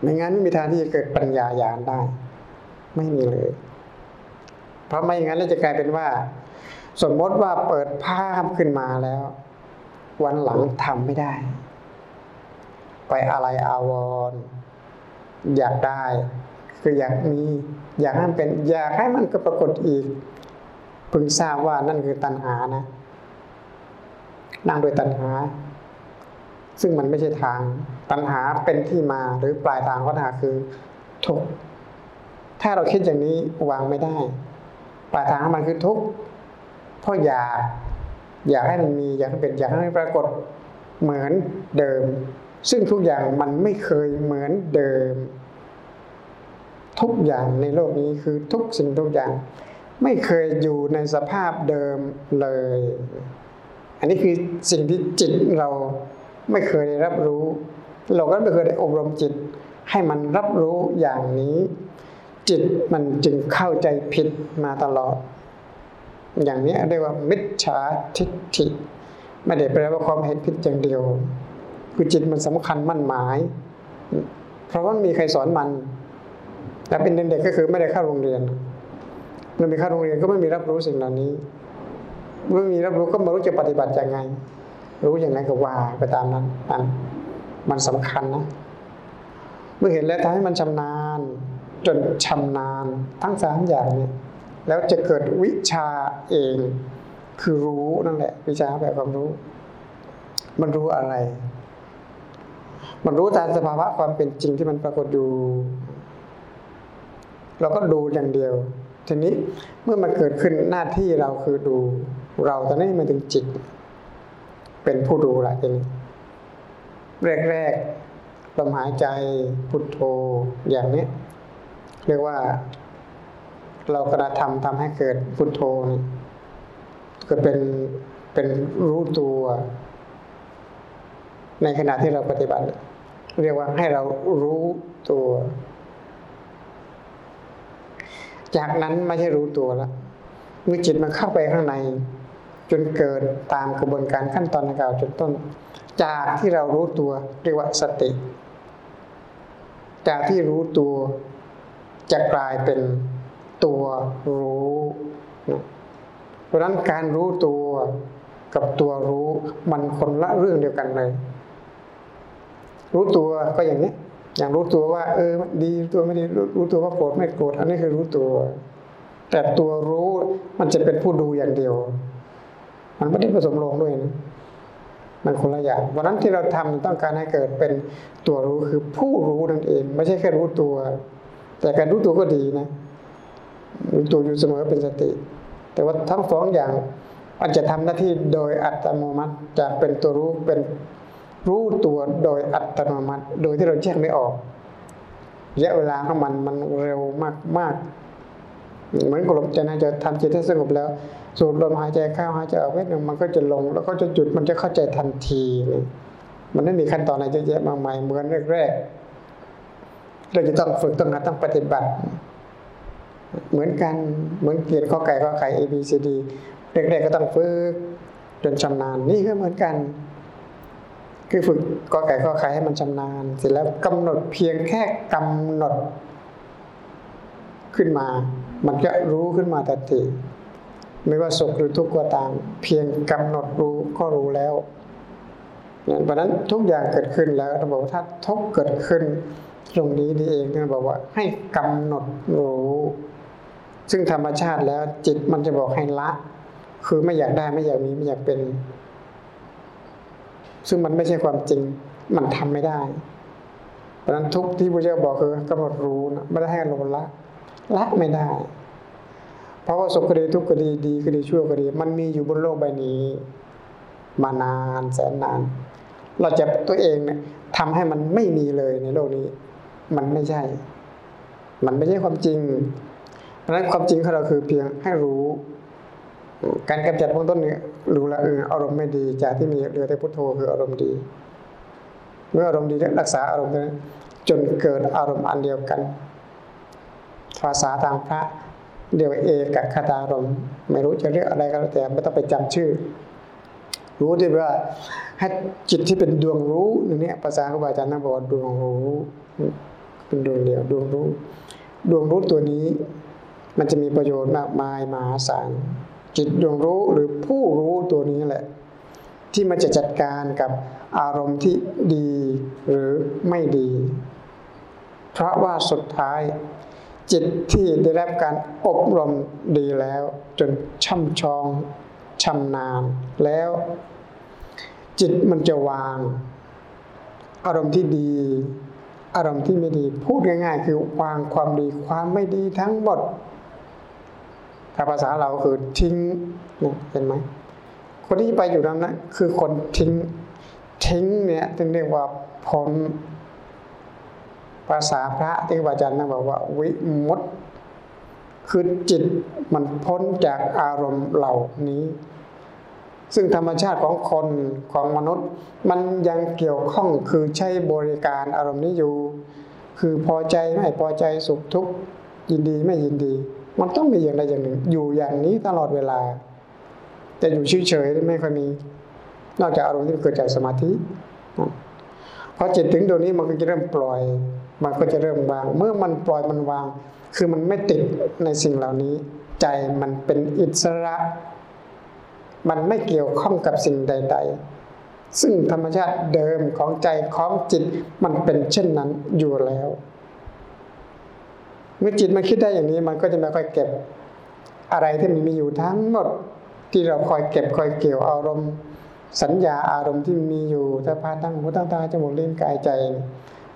ไม่งั้นไม่มีทางที่จะเกิดปัญญาญาณได้ ไม่มีเลย เพราะไม่อย่างนั้นเราจะกลายเป็นว่า สมมติว่าเปิดภาพขึ้นมาแล้ว วันหลังทำไม่ได้ ไปอะไรอาวรณ์อยากได้ คืออยากมี อยากให้มันเป็น อยากให้มันก็ปรากฏอีก พึงทราบว่านั่นคือตัณหานะ นั่งโดยตัณหา ซึ่งมันไม่ใช่ทาง ตัณหาเป็นที่มาหรือปลายทางของตัณหาคือทุกข์ถ้าเราคิดอย่างนี้วางไม่ได้ ปลายทางมันคือทุกข์เพราะอยากอยากให้มันมีอยากให้เป็นอยากให้ปรากฏเหมือนเดิม ซึ่งทุกอย่างมันไม่เคยเหมือนเดิม ทุกอย่างในโลกนี้คือทุกสิ่งทุกอย่าง ไม่เคยอยู่ในสภาพเดิมเลย อันนี้คือสิ่งที่จิตเราไม่เคยได้รับรู้ เราก็ไม่เคยได้อบรมจิต ให้มันรับรู้อย่างนี้ จิตมันจึงเข้าใจผิดมาตลอด อย่างนี้เรียกว่ามิจฉาทิฏฐิไม่ได้แปลว่าความเห็นผิดอย่างเดียว คือจิตมันสำคัญมั่นหมาย เพราะว่ามีใครสอนมันแต่เป็นเด็กๆก็คือไม่ได้เข้าโรงเรียน ไม่มีเข้าโรงเรียนก็ไม่มีรับรู้สิ่งเหล่านี้ไม่มีรับรู้ก็ไม่รู้จะปฏิบัติยังไง รู้อย่างไรก็ว่าไปตามนั้นอันมันสำคัญนะเมื่อเห็นแล้วทำให้มันชำนาญ จนชำนาญทั้งสามอย่างเนี่ยแล้วจะเกิดวิชาเองคือรู้นั่นแหละ วิชาแบบความรู้ มันรู้อะไร มันรู้ตามสภาวะความเป็นจริงที่มันปรากฏอยู่ เราก็ดูอย่างเดียว ทีนี้เมื่อมันเกิดขึ้นหน้าที่เราคือดูเราตอนนี้มันถึงจิต เป็นผู้ดูละทีนี้แรกๆลมหายใจพุทโธอย่างนี้ เรียกว่าเรากระทำทำให้เกิดพุทโธนี่ก็เป็นเป็นรู้ตัว ในขณะที่เราปฏิบัติ เรียกว่าให้เรารู้ตัว จากนั้นไม่ใช่รู้ตัวแล้วเมื่อจิตมันเข้าไปข้างใน จนเกิดตามกระบวนการขั้นตอนดังกล่าวจนต้น จากที่เรารู้ตัวเรียกว่าสติ จากที่รู้ตัวจะกลายเป็นตัวรู้เพราะนั้นการรู้ตัวกับตัวรู้มันคนละเรื่องเดียวกันเลย รู้ตัวก็อย่างนี้ อย่างรู้ตัวว่า เออดีตัวไม่ดีรู้ตัวว่าโกรธไม่โกรธอันนี้คือรู้ตัว แต่ตัวรู้มันจะเป็นผู้ดูอย่างเดียว มันไม่ได้ผสมลงด้วยนะมันคนละอย่างวันนั้นที่เราทำต้องการให้เกิดเป็นตัวรู้คือผู้รู้นั่นเอง ไม่ใช่แค่รู้ตัว แต่การรู้ตัวก็ดีนะรู้ตัวอยู่เสมอเป็นสติ แต่ว่าทั้งสองอย่างมันจะทำหน้าที่โดยอัตโนมัติจะเป็นตัวรู้เป็น รู้ตัวโดยอัตโนมัติ โดยที่เราแยกไม่ออกระยะเวลาของมันมันเร็วมากมากเหมือนกลมใจนะจะทำจิตให้สงบแล้ว สูดลมหายใจเข้าหายใจออกเวทหนึ่งมันก็จะลง แล้วก็จะหยุดมันจะเข้าใจทันทีเลยมันไม่มีขั้นตอนอะไรเยอะแยะมากมายเหมือนแรกๆเราจะต้องฝึกต้องหัดต้องปฏิบัติ เหมือนกันเหมือนเขียนข้อไก่ข้อไข่ A B C D เด็กๆก็ต้องฝึกจนชำนาญนี่ก็เหมือนกัน คือฝึกกอไก่ข้อไข่ให้มันชำนาญ เสร็จแล้วกำหนดเพียงแค่กำหนดขึ้นมา มันจะรู้ขึ้นมาทันทีไม่ว่าสุขหรือทุกข์ก็ตาม เพียงกำหนดรู้ก็รู้แล้วเพราะนั้นทุกอย่างเกิดขึ้นแล้วเราบอกว่าถ้าทุกเกิดขึ้น ตรงนี้นี่เองท่านบอกว่าให้กำหนดรู้ ซึ่งธรรมชาติแล้วจิตมันจะบอกให้ละ คือไม่อยากได้ไม่อยากมีไม่อยากเป็น ซึ่งมันไม่ใช่ความจริงมันทำไม่ได้เพราะนั้นทุกที่พระเจ้าบอกคือกำหนดรู้นะไม่ได้ให้เราละละไม่ได้ เพราะว่าสุขก็ดีทุกข์ก็ดีดีก็ดีชั่วก็ดี มันมีอยู่บนโลกใบนี้ มานานแสนนาน เราจะตัวเองเนี่ยทำให้มันไม่มีเลยในโลกนี้ มันไม่ใช่ มันไม่ใช่ความจริงเพราะนั้นความจริงของเราคือเพียงให้รู้ การกำจัดเบื้องต้นเนี่ยรู้ละเอออารมณ์ไม่ดีจากที่มีเหลือแต่พุทโธคืออารมณ์ดี เมื่ออารมณ์ดีรักษาอารมณ์นั้นจนเกิดอารมณ์อันเดียวกันภาษาทางพระเรียกว่าเอกคตารมณ์ไม่รู้จะเรียกอะไรก็แล้วแต่ไม่ต้องไปจำชื่อ รู้ที่ว่าให้จิตที่เป็นดวงรู้นี่ภาษาครูบาอาจารย์นั่งบอกดวงรู้เป็นดวงเดียวดวงรู้ ดวงรู้ตัวนี้ มันจะมีประโยชน์มากมายมหาศาล จิตดวงรู้หรือผู้รู้ตัวนี้แหละ ที่มันจะจัดการกับอารมณ์ที่ดีหรือไม่ดี เพราะว่าสุดท้าย จิตที่ได้รับการอบรมดีแล้ว จนช่ำชองชำนาญแล้ว จิตมันจะวาง อารมณ์ที่ดี อารมณ์ที่ไม่ดี พูดง่าย ๆ คือวางความดีความไม่ดีทั้งหมด ถ้าภาษาเราคือทิ้งเห็นไหมคนที่ไปอยู่นั้นนะคือคนทิ้งทิ้งเนี่ยถึงเรียกว่าพ้นภาษาพระที่อาจารย์นั่งบอกว่า วิมุตคือจิตมันพ้นจากอารมณ์เหล่านี้ ซึ่งธรรมชาติของคนของมนุษย์ มันยังเกี่ยวข้องคือใช้บริการอารมณ์นี้อยู่ คือพอใจไม่พอใจสุขทุกข์ยินดีไม่ยินดี มันต้องมีอย่างใดอย่างหนึ่ง อยู่อย่างนี้ตลอดเวลา แต่อยู่เฉยๆไม่ค่อยมี นอกจากอารมณ์ที่เกิดจากสมาธิพอจิตถึงตรงนี้มันก็จะเริ่มปล่อย มันก็จะเริ่มวาง เมื่อมันปล่อยมันวาง คือมันไม่ติดในสิ่งเหล่านี้ ใจมันเป็นอิสระ มันไม่เกี่ยวข้องกับสิ่งใด ๆ ซึ่งธรรมชาติเดิมของใจของจิตมันเป็นเช่นนั้นอยู่แล้ว เมื่อจิตมันคิดได้อย่างนี้มันก็จะไม่ค่อยเก็บอะไรที่มันมีอยู่ทั้งหมดที่เราคอยเก็บคอยเกี่ยวอารมณ์สัญญาอารมณ์ที่มีอยู่ถ้าพาตั้งหูตั้งตาจมูกลิ้นกายใจ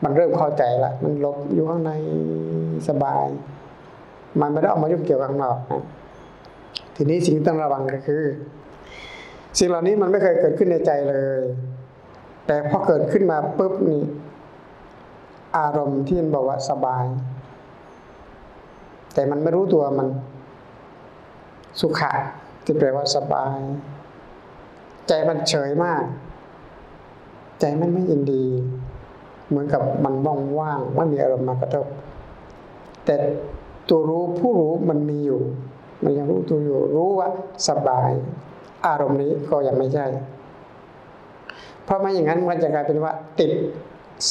มันเริ่มเข้าใจละมันลบอยู่ข้างในสบาย มันไม่ได้ออกมายุ่งเกี่ยวกับข้างนอกนะทีนี้สิ่งต้องระวังก็คือ สิ่งเหล่านี้มันไม่เคยเกิดขึ้นในใจเลย แต่พอเกิดขึ้นมาปุ๊บนี่อารมณ์ที่มันบอกว่าสบาย แต่มันไม่รู้ตัวมัน สุขะที่แปลว่าสบาย ใจมันเฉยมาก ใจมันไม่ยินดี เหมือนกับมันว่างว่างไม่มีอารมณ์มากระทบ แต่ตัวรู้ผู้รู้มันมีอยู่ มันยังรู้ตัวอยู่ รู้ว่าสบาย อารมณ์นี้ก็ยังไม่ใช่ เพราะไม่อย่างนั้นมันจะกลายเป็นว่า ติด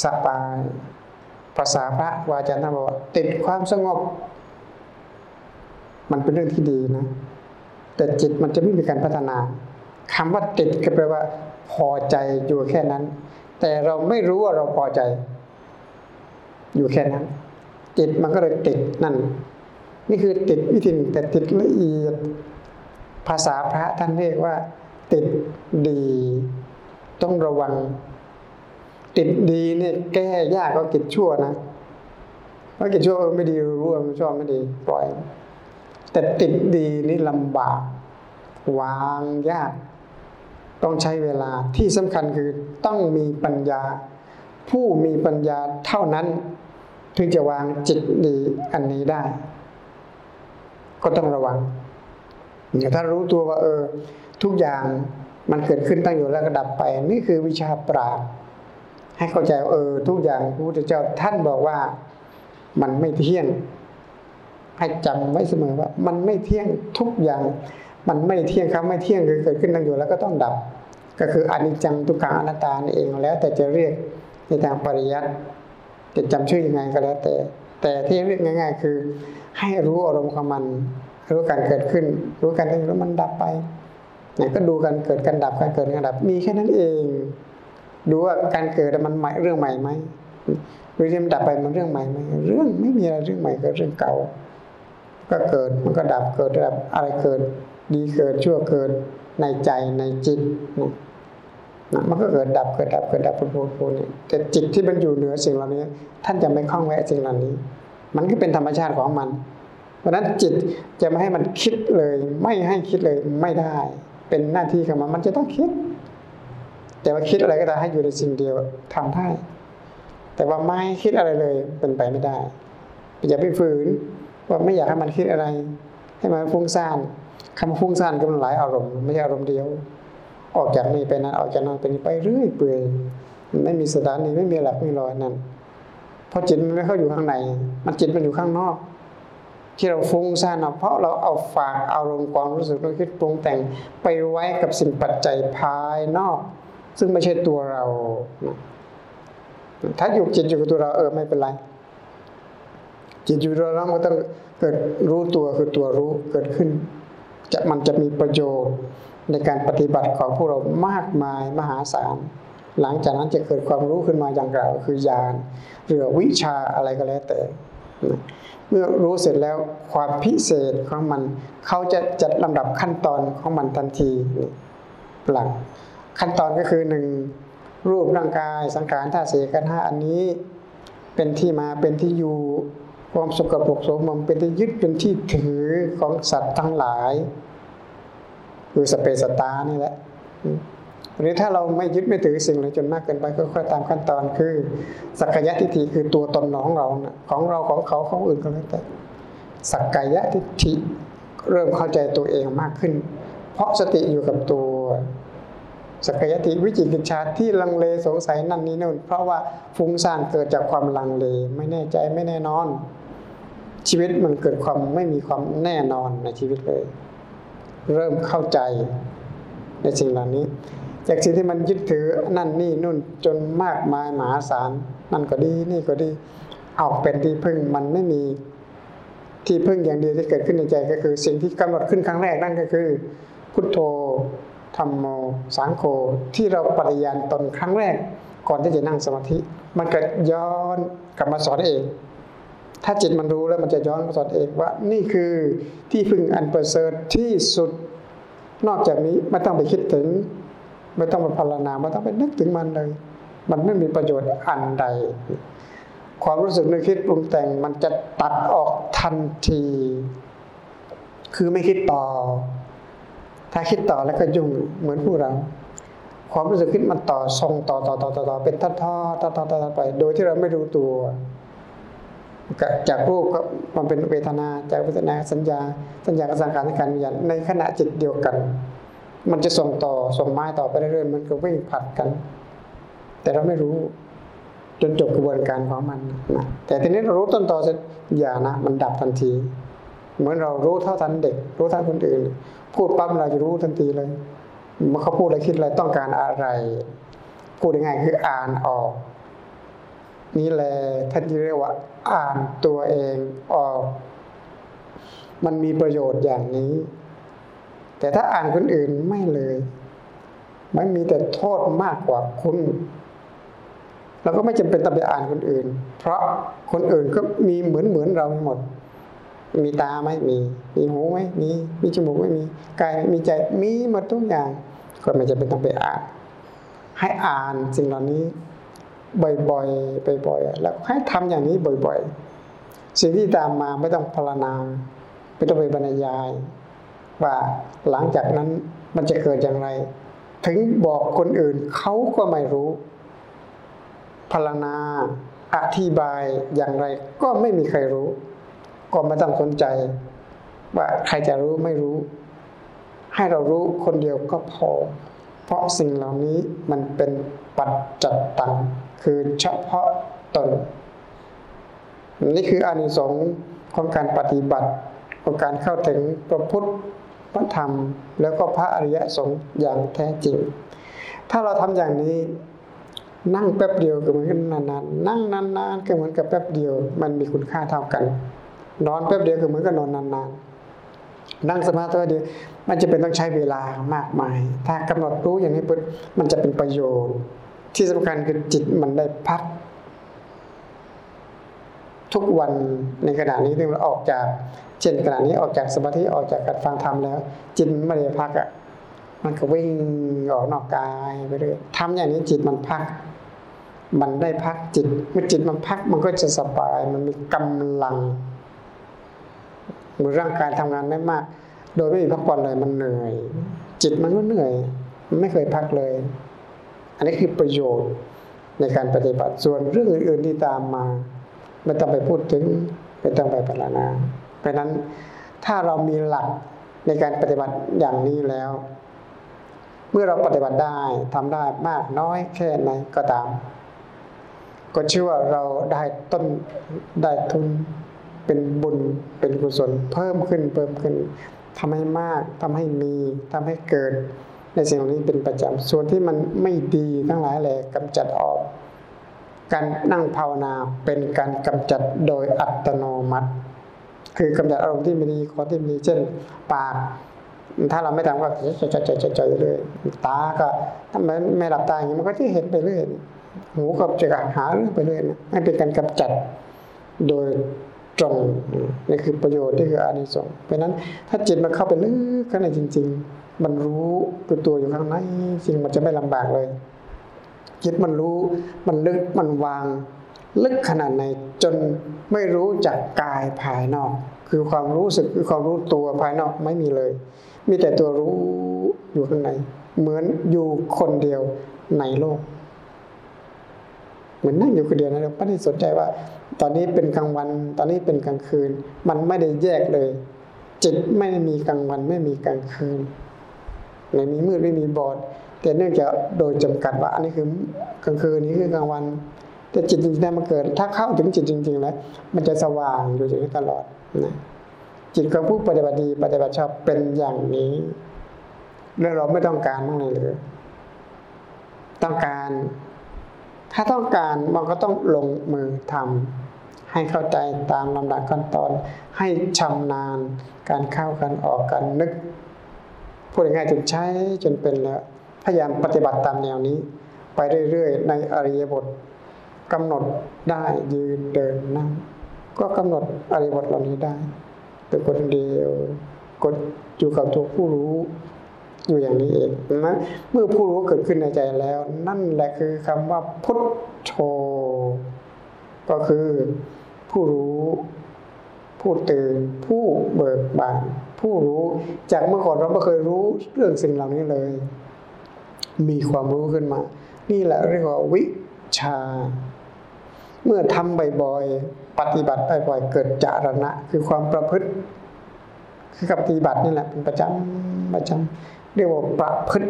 สบาย ภาษาพระวาจาท่าบอกว่าติดความสงบ มันเป็นเรื่องที่ดีนะ แต่จิตมันจะไม่มีการพัฒนาคำว่าติดก็แปลว่า พอใจอยู่แค่นั้น แต่เราไม่รู้ว่าเราพอใจ อยู่แค่นั้น จิตมันก็เลยติดนั่น นี่คือติดวิธีหนึ่งแต่ติดละเอียดภาษาพระท่านเรียกว่า ติดดี ต้องระวัง ติดดีเนี่ยแก้ยากก็กิจชั่วนะเพราะกิจชั่วไม่ดีรู้ว่ามันชอบไม่ดีปล่อย แต่ติดดีนี่ลำบาก วางยาก ต้องใช้เวลาที่สำคัญคือต้องมีปัญญา ผู้มีปัญญาเท่านั้น ถึงจะวางจิตดีอันนี้ได้ ก็ต้องระวังอย่าถ้ารู้ตัวว่าเออ ทุกอย่างมันเกิดขึ้นตั้งอยู่แล้วก็ดับไป นี่คือวิชาปราบให้เข้าใจเออ ทุกอย่างพระพุทธเจ้าท่านบอกว่ามันไม่เที่ยง ให้จำไว้เสมอว่า มันไม่เที่ยงทุกอย่าง มันไม่เที่ยงครับไม่เที่ยงคือเกิดขึ้นตั้งอยู่แล้วก็ต้องดับ ก็คืออนิจจังทุกขังอนัตตานี่เองแล้ว แต่จะเรียกในทางปริยัติจะจำชื่อยังไงก็แล้ว แต่ แต่ที่เรียกง่าย ๆ คือ ให้รู้อารมณ์ของมัน รู้การเกิดขึ้น รู้การตั้งแล้วมันดับไปเนี่ยก็ดูการเกิดการดับการเกิดการดับ มีแค่นั้นเอง ดูว่าการเกิดมันใหม่เรื่องใหม่ไหมหรือที่มันดับไปมันเรื่องใหม่ไหมเรื่องไม่มีอะไรเรื่องใหม่ก็เรื่องเก่า ก็เกิดมันก็ดับเกิดดับอะไรเกิด ดีเกิดชั่วเกิดในใจในจิตนะมันก็เกิดดับเกิดดับเกิดดับพูนพูนแต่จิตที่มันอยู่เหนือสิ่งเหล่านี้ ท่านจะไม่คล้องแวะสิ่งเหล่านี้ มันก็เป็นธรรมชาติของมัน เพราะนั้นจิตจะไม่ให้มันคิดเลย ไม่ให้คิดเลยไม่ได้ เป็นหน้าที่ของมันมันจะต้องคิด แต่ว่าคิดอะไรก็ได้ให้อยู่ในสิ่งเดียวทำได้แต่ว่าไม่คิดอะไรเลยเป็นไปไม่ได้อย่าไปฝืน ว่าไม่อยากให้มันคิดอะไร ให้มันฟุ้งซ่านคำฟุ้งซ่านก็มันหลายอารมณ์ไม่ใช่อารมณ์เดียว ออกจากนี้ไปนั้นออกจากนั้นไปนี้ไปเรื่อยเปื่อยไม่มีสถานีไม่มีหลักไม่ลอยนั่นเพราะจิตมันไม่เข้าอยู่ข้างใน มันจิตมันอยู่ข้างนอก ที่เราฟุ้งซ่านเพราะเราเอาฝากอารมณ์ความรู้สึกนึกคิดปรุงแต่งไปไว้กับสิ่งปัจจัยภายนอก ซึ่งไม่ใช่ตัวเราถ้าอยู่จิตอยู่กับตัวเราเออไม่เป็นไร จิตอยู่ตัวเราก็ต้องเกิดรู้ตัวคือตัวรู้เกิดขึ้น จะมันจะมีประโยชน์ในการปฏิบัติของพวกเรามากมายมหาศาลหลังจากนั้นจะเกิดความรู้ขึ้นมาอย่างเราคือญาณหรือวิชาอะไรก็แล้วแต่ เมื่อรู้เสร็จแล้วความพิเศษของมัน เขาจะจัดลำดับขั้นตอนของมันทันทีหลังขั้นตอนก็คือหนึ่งรูปร่างกายสังขารธาตุสี่กันห้าอันนี้ เป็นที่มาเป็นที่อยู่ ความสกปรกโสมมเป็นที่ยึดเป็นที่ถือของสัตว์ทั้งหลาย คือสเปสตานี่แหละหรือถ้าเราไม่ยึดไม่ถือสิ่งเลยจนมากเกินไปก็ค่อยตามขั้นตอนคือ สักกายทิฏฐิคือตัวตนของเรานะของเราของเขาของอื่นก็แล้วแต่สักกายทิฏฐิเริ่มเข้าใจตัวเองมากขึ้น เพราะสติอยู่กับตัวสักยติวิจิกิจชาที่ลังเลสงสัยนั่นนี่นู่นเพราะว่าฟุ้งซ่านเกิดจากความลังเลไม่แน่ใจไม่แน่นอน ชีวิตมันเกิดความไม่มีความแน่นอนในชีวิตเลย เริ่มเข้าใจในสิ่งเหล่านี้ จากสิ่งที่มันยึดถือนั่นนี่นู่นจนมากมายมหาศาลนั่นก็ดีนี่ก็ดี เอาเป็นที่พึ่งมันไม่มีที่พึ่งอย่างเดียวที่เกิดขึ้นในใจก็คือ สิ่งที่กำหนดขึ้นครั้งแรกนั่นก็คือ พุทโธธรรมโมสังโฆที่เราปฏิญาณตนครั้งแรก ก่อนที่จะนั่งสมาธิ มันก็ย้อนกลับมาสอนเอง ถ้าจิตมันรู้แล้วมันจะย้อนมาสอนเองว่า นี่คือที่พึ่งอันประเสริฐที่สุด นอกจากนี้ไม่ต้องไปคิดถึง ไม่ต้องไปพารณาไม่ต้องไปนึกถึงมันเลย มันไม่มีประโยชน์อันใด ความรู้สึกนึกคิดปรุงแต่งมันจะตัดออกทันที คือไม่คิดต่อ ถ้าคิดต่อแล้วก็ยุ่งเหมือนผู้เราความรู้สึกคิดมันต่อทรงต่อต่อต่อต่อต่อเป็นทอดทอดทอดทอดทอดไป โดยที่เราไม่รู้ตัว จากรูปก็มันเป็นเวทนา จากเวทนาสัญญา สัญญากับสังขารในการวิญญาณในขณะจิตเดียวกัน มันจะส่งต่อส่งไม้ต่อไปเรื่อยๆมันก็วิ่งผัดกัน แต่เราไม่รู้จนจบกระบวนการของมันนะแต่ทีนี้เรารู้ต้นต่อเสร็จอย่านะมันดับทันที เหมือนเรารู้เท่าทันเด็ก รู้เท่าคนอื่น พูดปั๊บเราจะรู้ทันทีเลยเมื่อเขาพูดอะไรคิดอะไรต้องการอะไร พูดยังไงคืออ่านออก นี่แหละท่านเรียกว่า อ่านตัวเองออก มันมีประโยชน์อย่างนี้ แต่ถ้าอ่านคนอื่นไม่เลย มันมีแต่โทษมากกว่าคุณเราก็ไม่จำเป็นต้องไปอ่านคนอื่น เพราะคนอื่นก็มีเหมือนเหมือนเราหมด มีตาไหมมี มีหูไหมมี มีจมูกไหมมี กายมีใจ มีหมดทุกอย่าง ก็ไม่จำเป็นต้องไปอ่าน ให้อ่านสิ่งเหล่านี้ บ่อยๆบ่อยๆแล้วให้ทำอย่างนี้บ่อยๆ สิ่งที่ตามมาไม่ต้องพารณาไม่ต้องไปบรรยาย ว่าหลังจากนั้นมันจะเกิดอย่างไร ถึงบอกคนอื่นเขาก็ไม่รู้พรรณนาอธิบายอย่างไร ก็ไม่มีใครรู้ ก็ไม่ต้องสนใจ ว่าใครจะรู้ไม่รู้ ให้เรารู้คนเดียวก็พอ เพราะสิ่งเหล่านี้มันเป็นปัจจัตตัง คือเฉพาะตน นี่คืออานิสงส์ของการปฏิบัติของการเข้าถึงพระพุทธพระธรรม แล้วก็พระอริยสงฆ์อย่างแท้จริง ถ้าเราทำอย่างนี้นั่งแป๊บเดียวก็เหมือนกันนานๆนั่งนานๆก็เหมือนกับแป๊บเดียว มันมีคุณค่าเท่ากัน นอนแป๊บเดียวก็เหมือนกับนอนนานๆ นั่งสมาธิเดียวมันจะเป็นต้องใช้เวลามากมาย ถ้ากำหนดรู้อย่างนี้ปุ๊บมันจะเป็นประโยชน์ ที่สำคัญคือจิตมันได้พัก ทุกวันในขณะนี้ที่เราออกจาก เช่นขณะนี้ออกจากสมาธิออกจากการฟังธรรมแล้ว จิตไม่ได้พักอะมันก็วิ่งออกนอกกายไปเรื่อยทำอย่างนี้จิตมันพัก มันได้พักจิต เมื่อจิตมันพักมันก็จะสบาย มันมีกำลังเมื่อร่างกายทำงานได้มาก โดยไม่มีพักผ่อนเลยมันเหนื่อย จิตมันก็เหนื่อย มันไม่เคยพักเลย อันนี้คือประโยชน์ในการปฏิบัติ ส่วนเรื่องอื่นๆที่ตามมาไม่ต้องไปพูดถึงไม่ต้องไปพิจารณาเพราะนั้นถ้าเรามีหลักในการปฏิบัติอย่างนี้แล้ว เมื่อเราปฏิบัติได้ทำได้มากน้อยแค่ไหนก็ตาม ก็เชื่อว่าเราได้ต้นได้ทุนเป็นบุญเป็นกุศลเพิ่มขึ้นเพิ่มขึ้นทำให้มากทำให้มีทำให้เกิด ในสิ่งเหล่านี้เป็นประจำส่วนที่มันไม่ดีทั้งหลายแหละกำจัดออก การนั่งภาวนาเป็นการกำจัดโดยอัตโนมัติ คือกำจัดอารมณ์ที่ไม่ดีข้อที่ไม่ดีเช่นปากถ้าเราไม่ทำก็จะจะจะจะจะเรื่อยตาก็ถ้าไม่ไม่หลับตาอย่างนี้มันก็จะเห็นไปเรื่อยหูก็จะหาเรื่องไปเรื่อยนะนั่นเป็นการกำจัดโดยตรงนี่คือประโยชน์ที่คืออานิสงส์เพราะฉะนั้นถ้าจิตมันเข้าไปลึกข้างในจริง ๆ มันรู้ตัวตัวอยู่ข้างในจริงมันจะไม่ลำบากเลยจิตมันรู้มันลึกมันวาง ลึกขนาดไหนจนไม่รู้จักกายภายนอก คือความรู้สึกคือความรู้ตัวภายนอกไม่มีเลย มีแต่ตัวรู้อยู่ข้างใน เหมือนอยู่คนเดียวในโลก เหมือนนั่งอยู่คนเดียวนะเราไม่ได้สนใจว่า ตอนนี้เป็นกลางวัน ตอนนี้เป็นกลางคืน มันไม่ได้แยกเลย จิตไม่มีกลางวันไม่มีกลางคืน ไม่มีมืดไม่มีบอด แต่เนื่องจากโดยจำกัดว่าอันนี้คือกลางคืนนี้คือกลางวัน แต่จิตจริงๆมันเกิด ถ้าเข้าถึงจิตจริงๆแล้วมันจะสว่างอยู่อย่างนี้ตลอดนะจิตของผู้ปฏิบัติดีปฏิบัติชอบเป็นอย่างนี้แล้วเราไม่ต้องการมั้งเลยหรือต้องการ ถ้าต้องการมันก็ต้องลงมือทำให้เข้าใจตามลำดับขั้นตอน ให้ชำนาญการเข้าการออกการนึก พูดง่ายๆถึงใช้จนเป็นแล้วพยายามปฏิบัติตามแนวนี้ ไปเรื่อยๆ ในอริยบทกำหนดได้ยืนเดินนั่งก็กำหนดอริยบทเหล่านี้ได้เป็นคนเดียวกดอยู่กับตัวผู้รู้อยู่อย่างนี้เองนะเมื่อผู้รู้เกิดขึ้นในใจแล้ว นั่นแหละคือคำว่าพุทโธก็คือผู้รู้ ผู้ตื่นผู้เบิกบาน ผู้รู้จากเมื่อก่อนเราไม่เคยรู้เรื่องสิ่งเหล่านี้เลย มีความรู้ขึ้นมา นี่แหละเรียกว่าวิชา เมื่อทำบ่อยๆปฏิบัติบ่อยๆเกิดจารณะ คือความประพฤติคือกับปฏิบัตินี่แหละเป็นประจำประจำเรียกว่าประพฤติ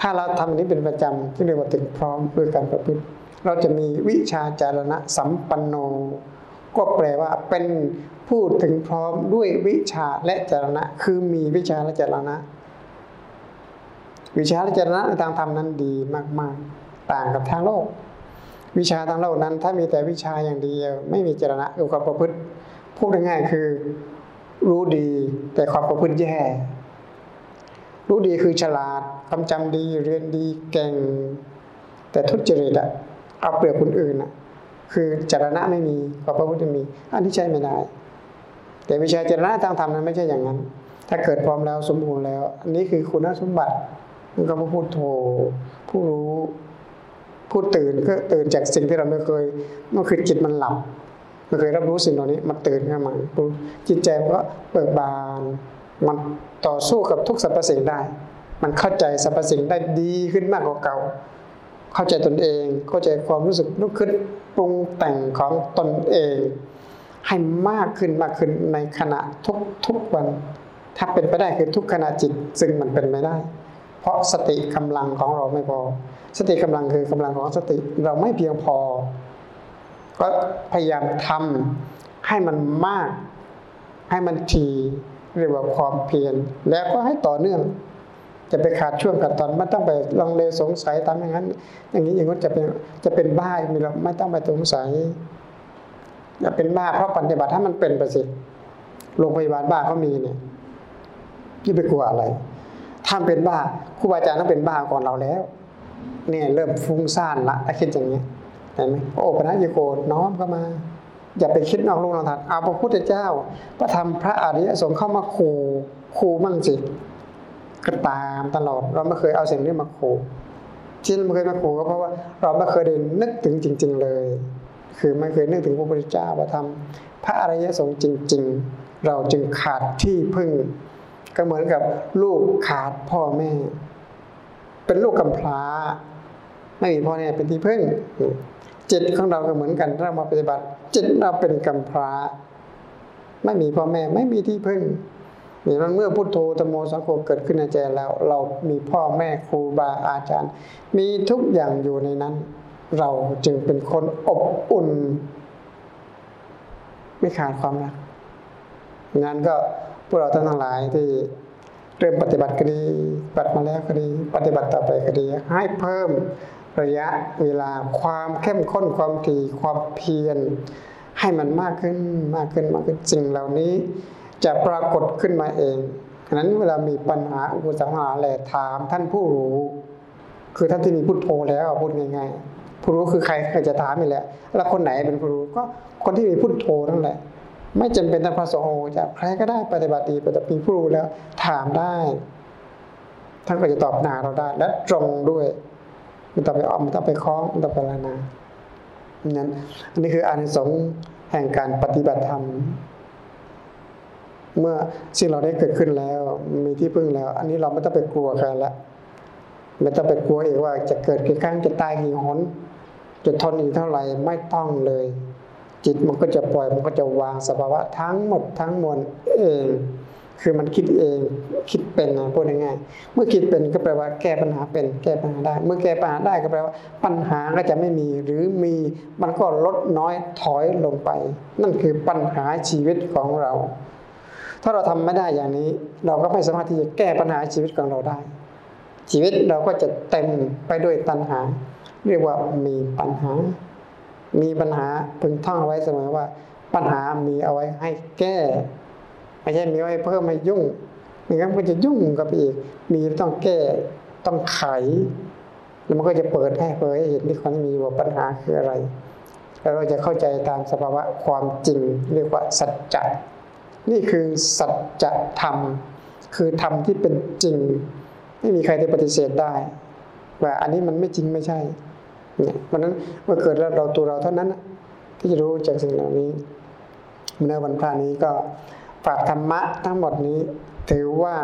ถ้าเราทำอันนี้เป็นประจำที่เรียกว่าถึงพร้อมด้วยการประพฤติ เราจะมีวิชาจารณะสัมปันโน ก็แปลว่าเป็นผู้ถึงพร้อมด้วยวิชาและจรณะ คือมีวิชาและจรณะ วิชาและจรณะในทางธรรมนั้นดีมาก ๆ ต่างกับทางโลก วิชาทางโลกนั้น ถ้ามีแต่วิชาอย่างเดียว ไม่มีจรณะคือความประพฤติพูดง่ายๆคือ รู้ดีแต่ความประพฤติแย่รู้ดีคือฉลาดความจำดีเรียนดีเก่ง แต่ทุจริตอะเอาเปรียบคนอื่นอะ คือจารณะไม่มีความประพฤติไม่มี อันนี้ใช้ไม่ได้ แต่วิชาจารณะทางธรรมนั้นไม่ใช่อย่างนั้น ถ้าเกิดพร้อมแล้วสมบูรณ์แล้ว อันนี้คือคุณสมบัติมันก็พูดโทผู้รู้ผู้ตื่นก็ตื่นจากสิ่งที่เราไม่เคยมันคือจิตมันหลับไมันเคยรับรู้สิ่งเหล่านี้มันตื่นขึ้นมาจิตใจมันก็เบิกบาน มันต่อสู้กับทุกสรรพสิ่งได้ มันเข้าใจสรรพสิ่งได้ดีขึ้นมากกว่าเก่า เข้าใจตนเอง เข้าใจความรู้สึกนึกคิดปรุงแต่งของตนเอง ให้มากขึ้นมากขึ้นในขณะทุกทุกวัน ถ้าเป็นไปได้คือทุกขณะจิตซึ่งมันเป็นไม่ได้ เพราะสติกำลังของเราไม่พอ สติกำลังคือกำลังของสติเราไม่เพียงพอ ก็พยายามทำให้มันมาก ให้มันทีเรียกว่าความเพียรแล้วก็ให้ต่อเนื่อง จะไปขาดช่วงขาดตอนไม่ต้องไปลังเลสงสัยตามอย่างนั้น อย่างนี้อย่างนั้นจะเป็นจะเป็นบ้ามีเราไม่ต้องไปสงสัยอย่าเป็นบ้าเพราะปฏิบัติถ้ามันเป็นไปสิโรงพยาบาลบ้าเขามีเนี่ยยี่ไปกลัวอะไรถ้าเป็นบ้าครูบาอาจารย์ต้องเป็นบ้าก่อนเราแล้ว เนี่ยเริ่มฟุ้งซ่านละถ้าคิดอย่างนี้เห็นไหมโอ้ปนัญโกน้อมเข้ามา อย่าไปคิดนอกลูกนอกทางเอาพระพุทธเจ้า พระธรรมพระอริยสงฆ์เข้ามาขู่ขู่มั่งสิ ก็ตามตลอด เราไม่เคยเอาสิ่งนี้มาขู่ที่เราไม่เคยมาขู่ก็เพราะว่า เราไม่เคยได้นึกถึงจริง ๆ เลย คือไม่เคยนึกถึงพระพุทธเจ้าพระธรรมพระอริยสงฆ์จริง ๆ เราจึงขาดที่พึ่ง ก็เหมือนกับลูกขาดพ่อแม่ เป็นลูกกำพร้า ไม่มีพ่อแม่เป็นที่พึ่งจิตของเราก็เหมือนกันเรามาปฏิบัติ จิตเราเป็นกำพร้า ไม่มีพ่อแม่ไม่มีที่พึ่ง นี่มันเมื่อพุทโธธโมสังโฆเกิดขึ้นในใจแล้ว เรามีพ่อแม่ครูบาอาจารย์ มีทุกอย่างอยู่ในนั้น เราจึงเป็นคนอบอุ่น ไม่ขาดความรักงั้นก็พวกเราท่านทั้งหลายที่เริ่มปฏิบัติก็ดีปฏิบัติมาแล้วก็ดี ปฏิบัติต่อไปก็ดี ให้เพิ่มระยะเวลาความเข้มข้นความถี่ความเพียรให้มันมากขึ้นมากขึ้นมากขึ้นสิ่งเหล่านี้ จะปรากฏขึ้นมาเองฉะนั้นเวลามีปัญหาอุปสรรคหาแหละถามท่านผู้รู้ คือท่านที่มีพุทโธแล้วพูดง่ายๆผู้รู้คือใครใครจะถามอีกแล้วแล้วคนไหนเป็นผู้รู้ก็คนที่มีพุทโธนั่นแหละ ไม่จำเป็นต้องพระสงฆ์จะใครก็ได้ปฏิบัติดีปฏิบัติมีผู้รู้แล้วถามได้ท่านก็จะตอบหนาเราได้ และตรงด้วยมันต้องไปอ้อมมันต้องไปคล้องมันต้องไปลานานั้นอันนี้คืออานิสงส์แห่งการปฏิบัติธรรม เมื่อสิ่งเราได้เกิดขึ้นแล้วมีที่พึ่งแล้ว อันนี้เราไม่ต้องไปกลัวใครแล้วไม่ต้องไปกลัวอีกว่าจะเกิดกี่ครั้งจะตายกี่หนจะทนอีกเท่าไหร่ไม่ต้องเลย จิตมันก็จะปล่อยมันก็จะวางสภาวะทั้งหมดทั้งมวลเองคือมันคิดเองคิดเป็นนะพูดง่ายๆเมื่อคิดเป็นก็แปลว่าแก้ปัญหาเป็นแก้ปัญหาได้ เมื่อแก้ปัญหาได้ก็แปลว่า ปัญหาก็จะไม่มีหรือมีมันก็ลดน้อยถอยลงไป นั่นคือปัญหาชีวิตของเรา ถ้าเราทำไม่ได้อย่างนี้ เราก็ไม่สามารถที่จะแก้ปัญหาชีวิตของเราได้ ชีวิตเราก็จะเต็มไปด้วยตัณหา เรียกว่ามีปัญหา มีปัญหาพึงท่องไว้เสมอว่า ปัญหามีเอาไว้ให้แก้ไม่ใช่มีไว้เพิ่มมายุ่งไม่งั้นมันก็จะยุ่งกับอีก มีต้องแก้ต้องไข แล้วมันก็จะเปิดให้เผยให้เห็นที่คนมีว่าปัญหาคืออะไรแล้วเราจะเข้าใจตามสภาวะความจริงเรียกว่าสัจจะ นี่คือสัจธรรม คือธรรมที่เป็นจริง ไม่มีใครที่ปฏิเสธได้ ว่าอันนี้มันไม่จริงไม่ใช่เนี่ยวันนั้นเมื่อเกิดแล้วเราตัวเราเท่านั้นที่จะรู้จากสิ่งเหล่านี้ในวันพระนี้ก็ฝากธรรมะทั้งหมดนี้ ถือว่า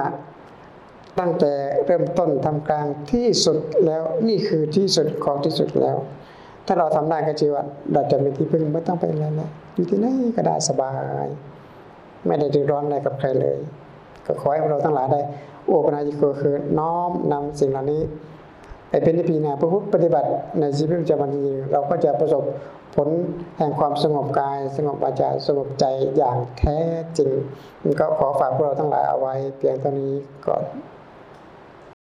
ตั้งแต่เริ่มต้นทำกลางที่สุดแล้วนี่คือที่สุดของที่สุดแล้ว ถ้าเราทำได้ก็ชื่อว่าเราจะเป็นที่พึ่งไม่ต้องไปอะไรแล้วอยู่ที่ไหนก็ได้สบาย ไม่ได้ดือร้อนอะไรกับใครเลย ก็ขอให้เราทั้งหลายได้อุปนาจิโกคือน้อมนำสิ่งเหล่านี้ไปเป็นนิพพานาพระพุทธปฏิบัติในชีวิตประจำวันจริงเราก็จะประสบผลแห่งความสงบกาย สงบวาจาสงบใจอย่างแท้จริงก็ขอฝากพวกเราทั้งหลายเอาไว้ เพียงเท่านี้ก่อน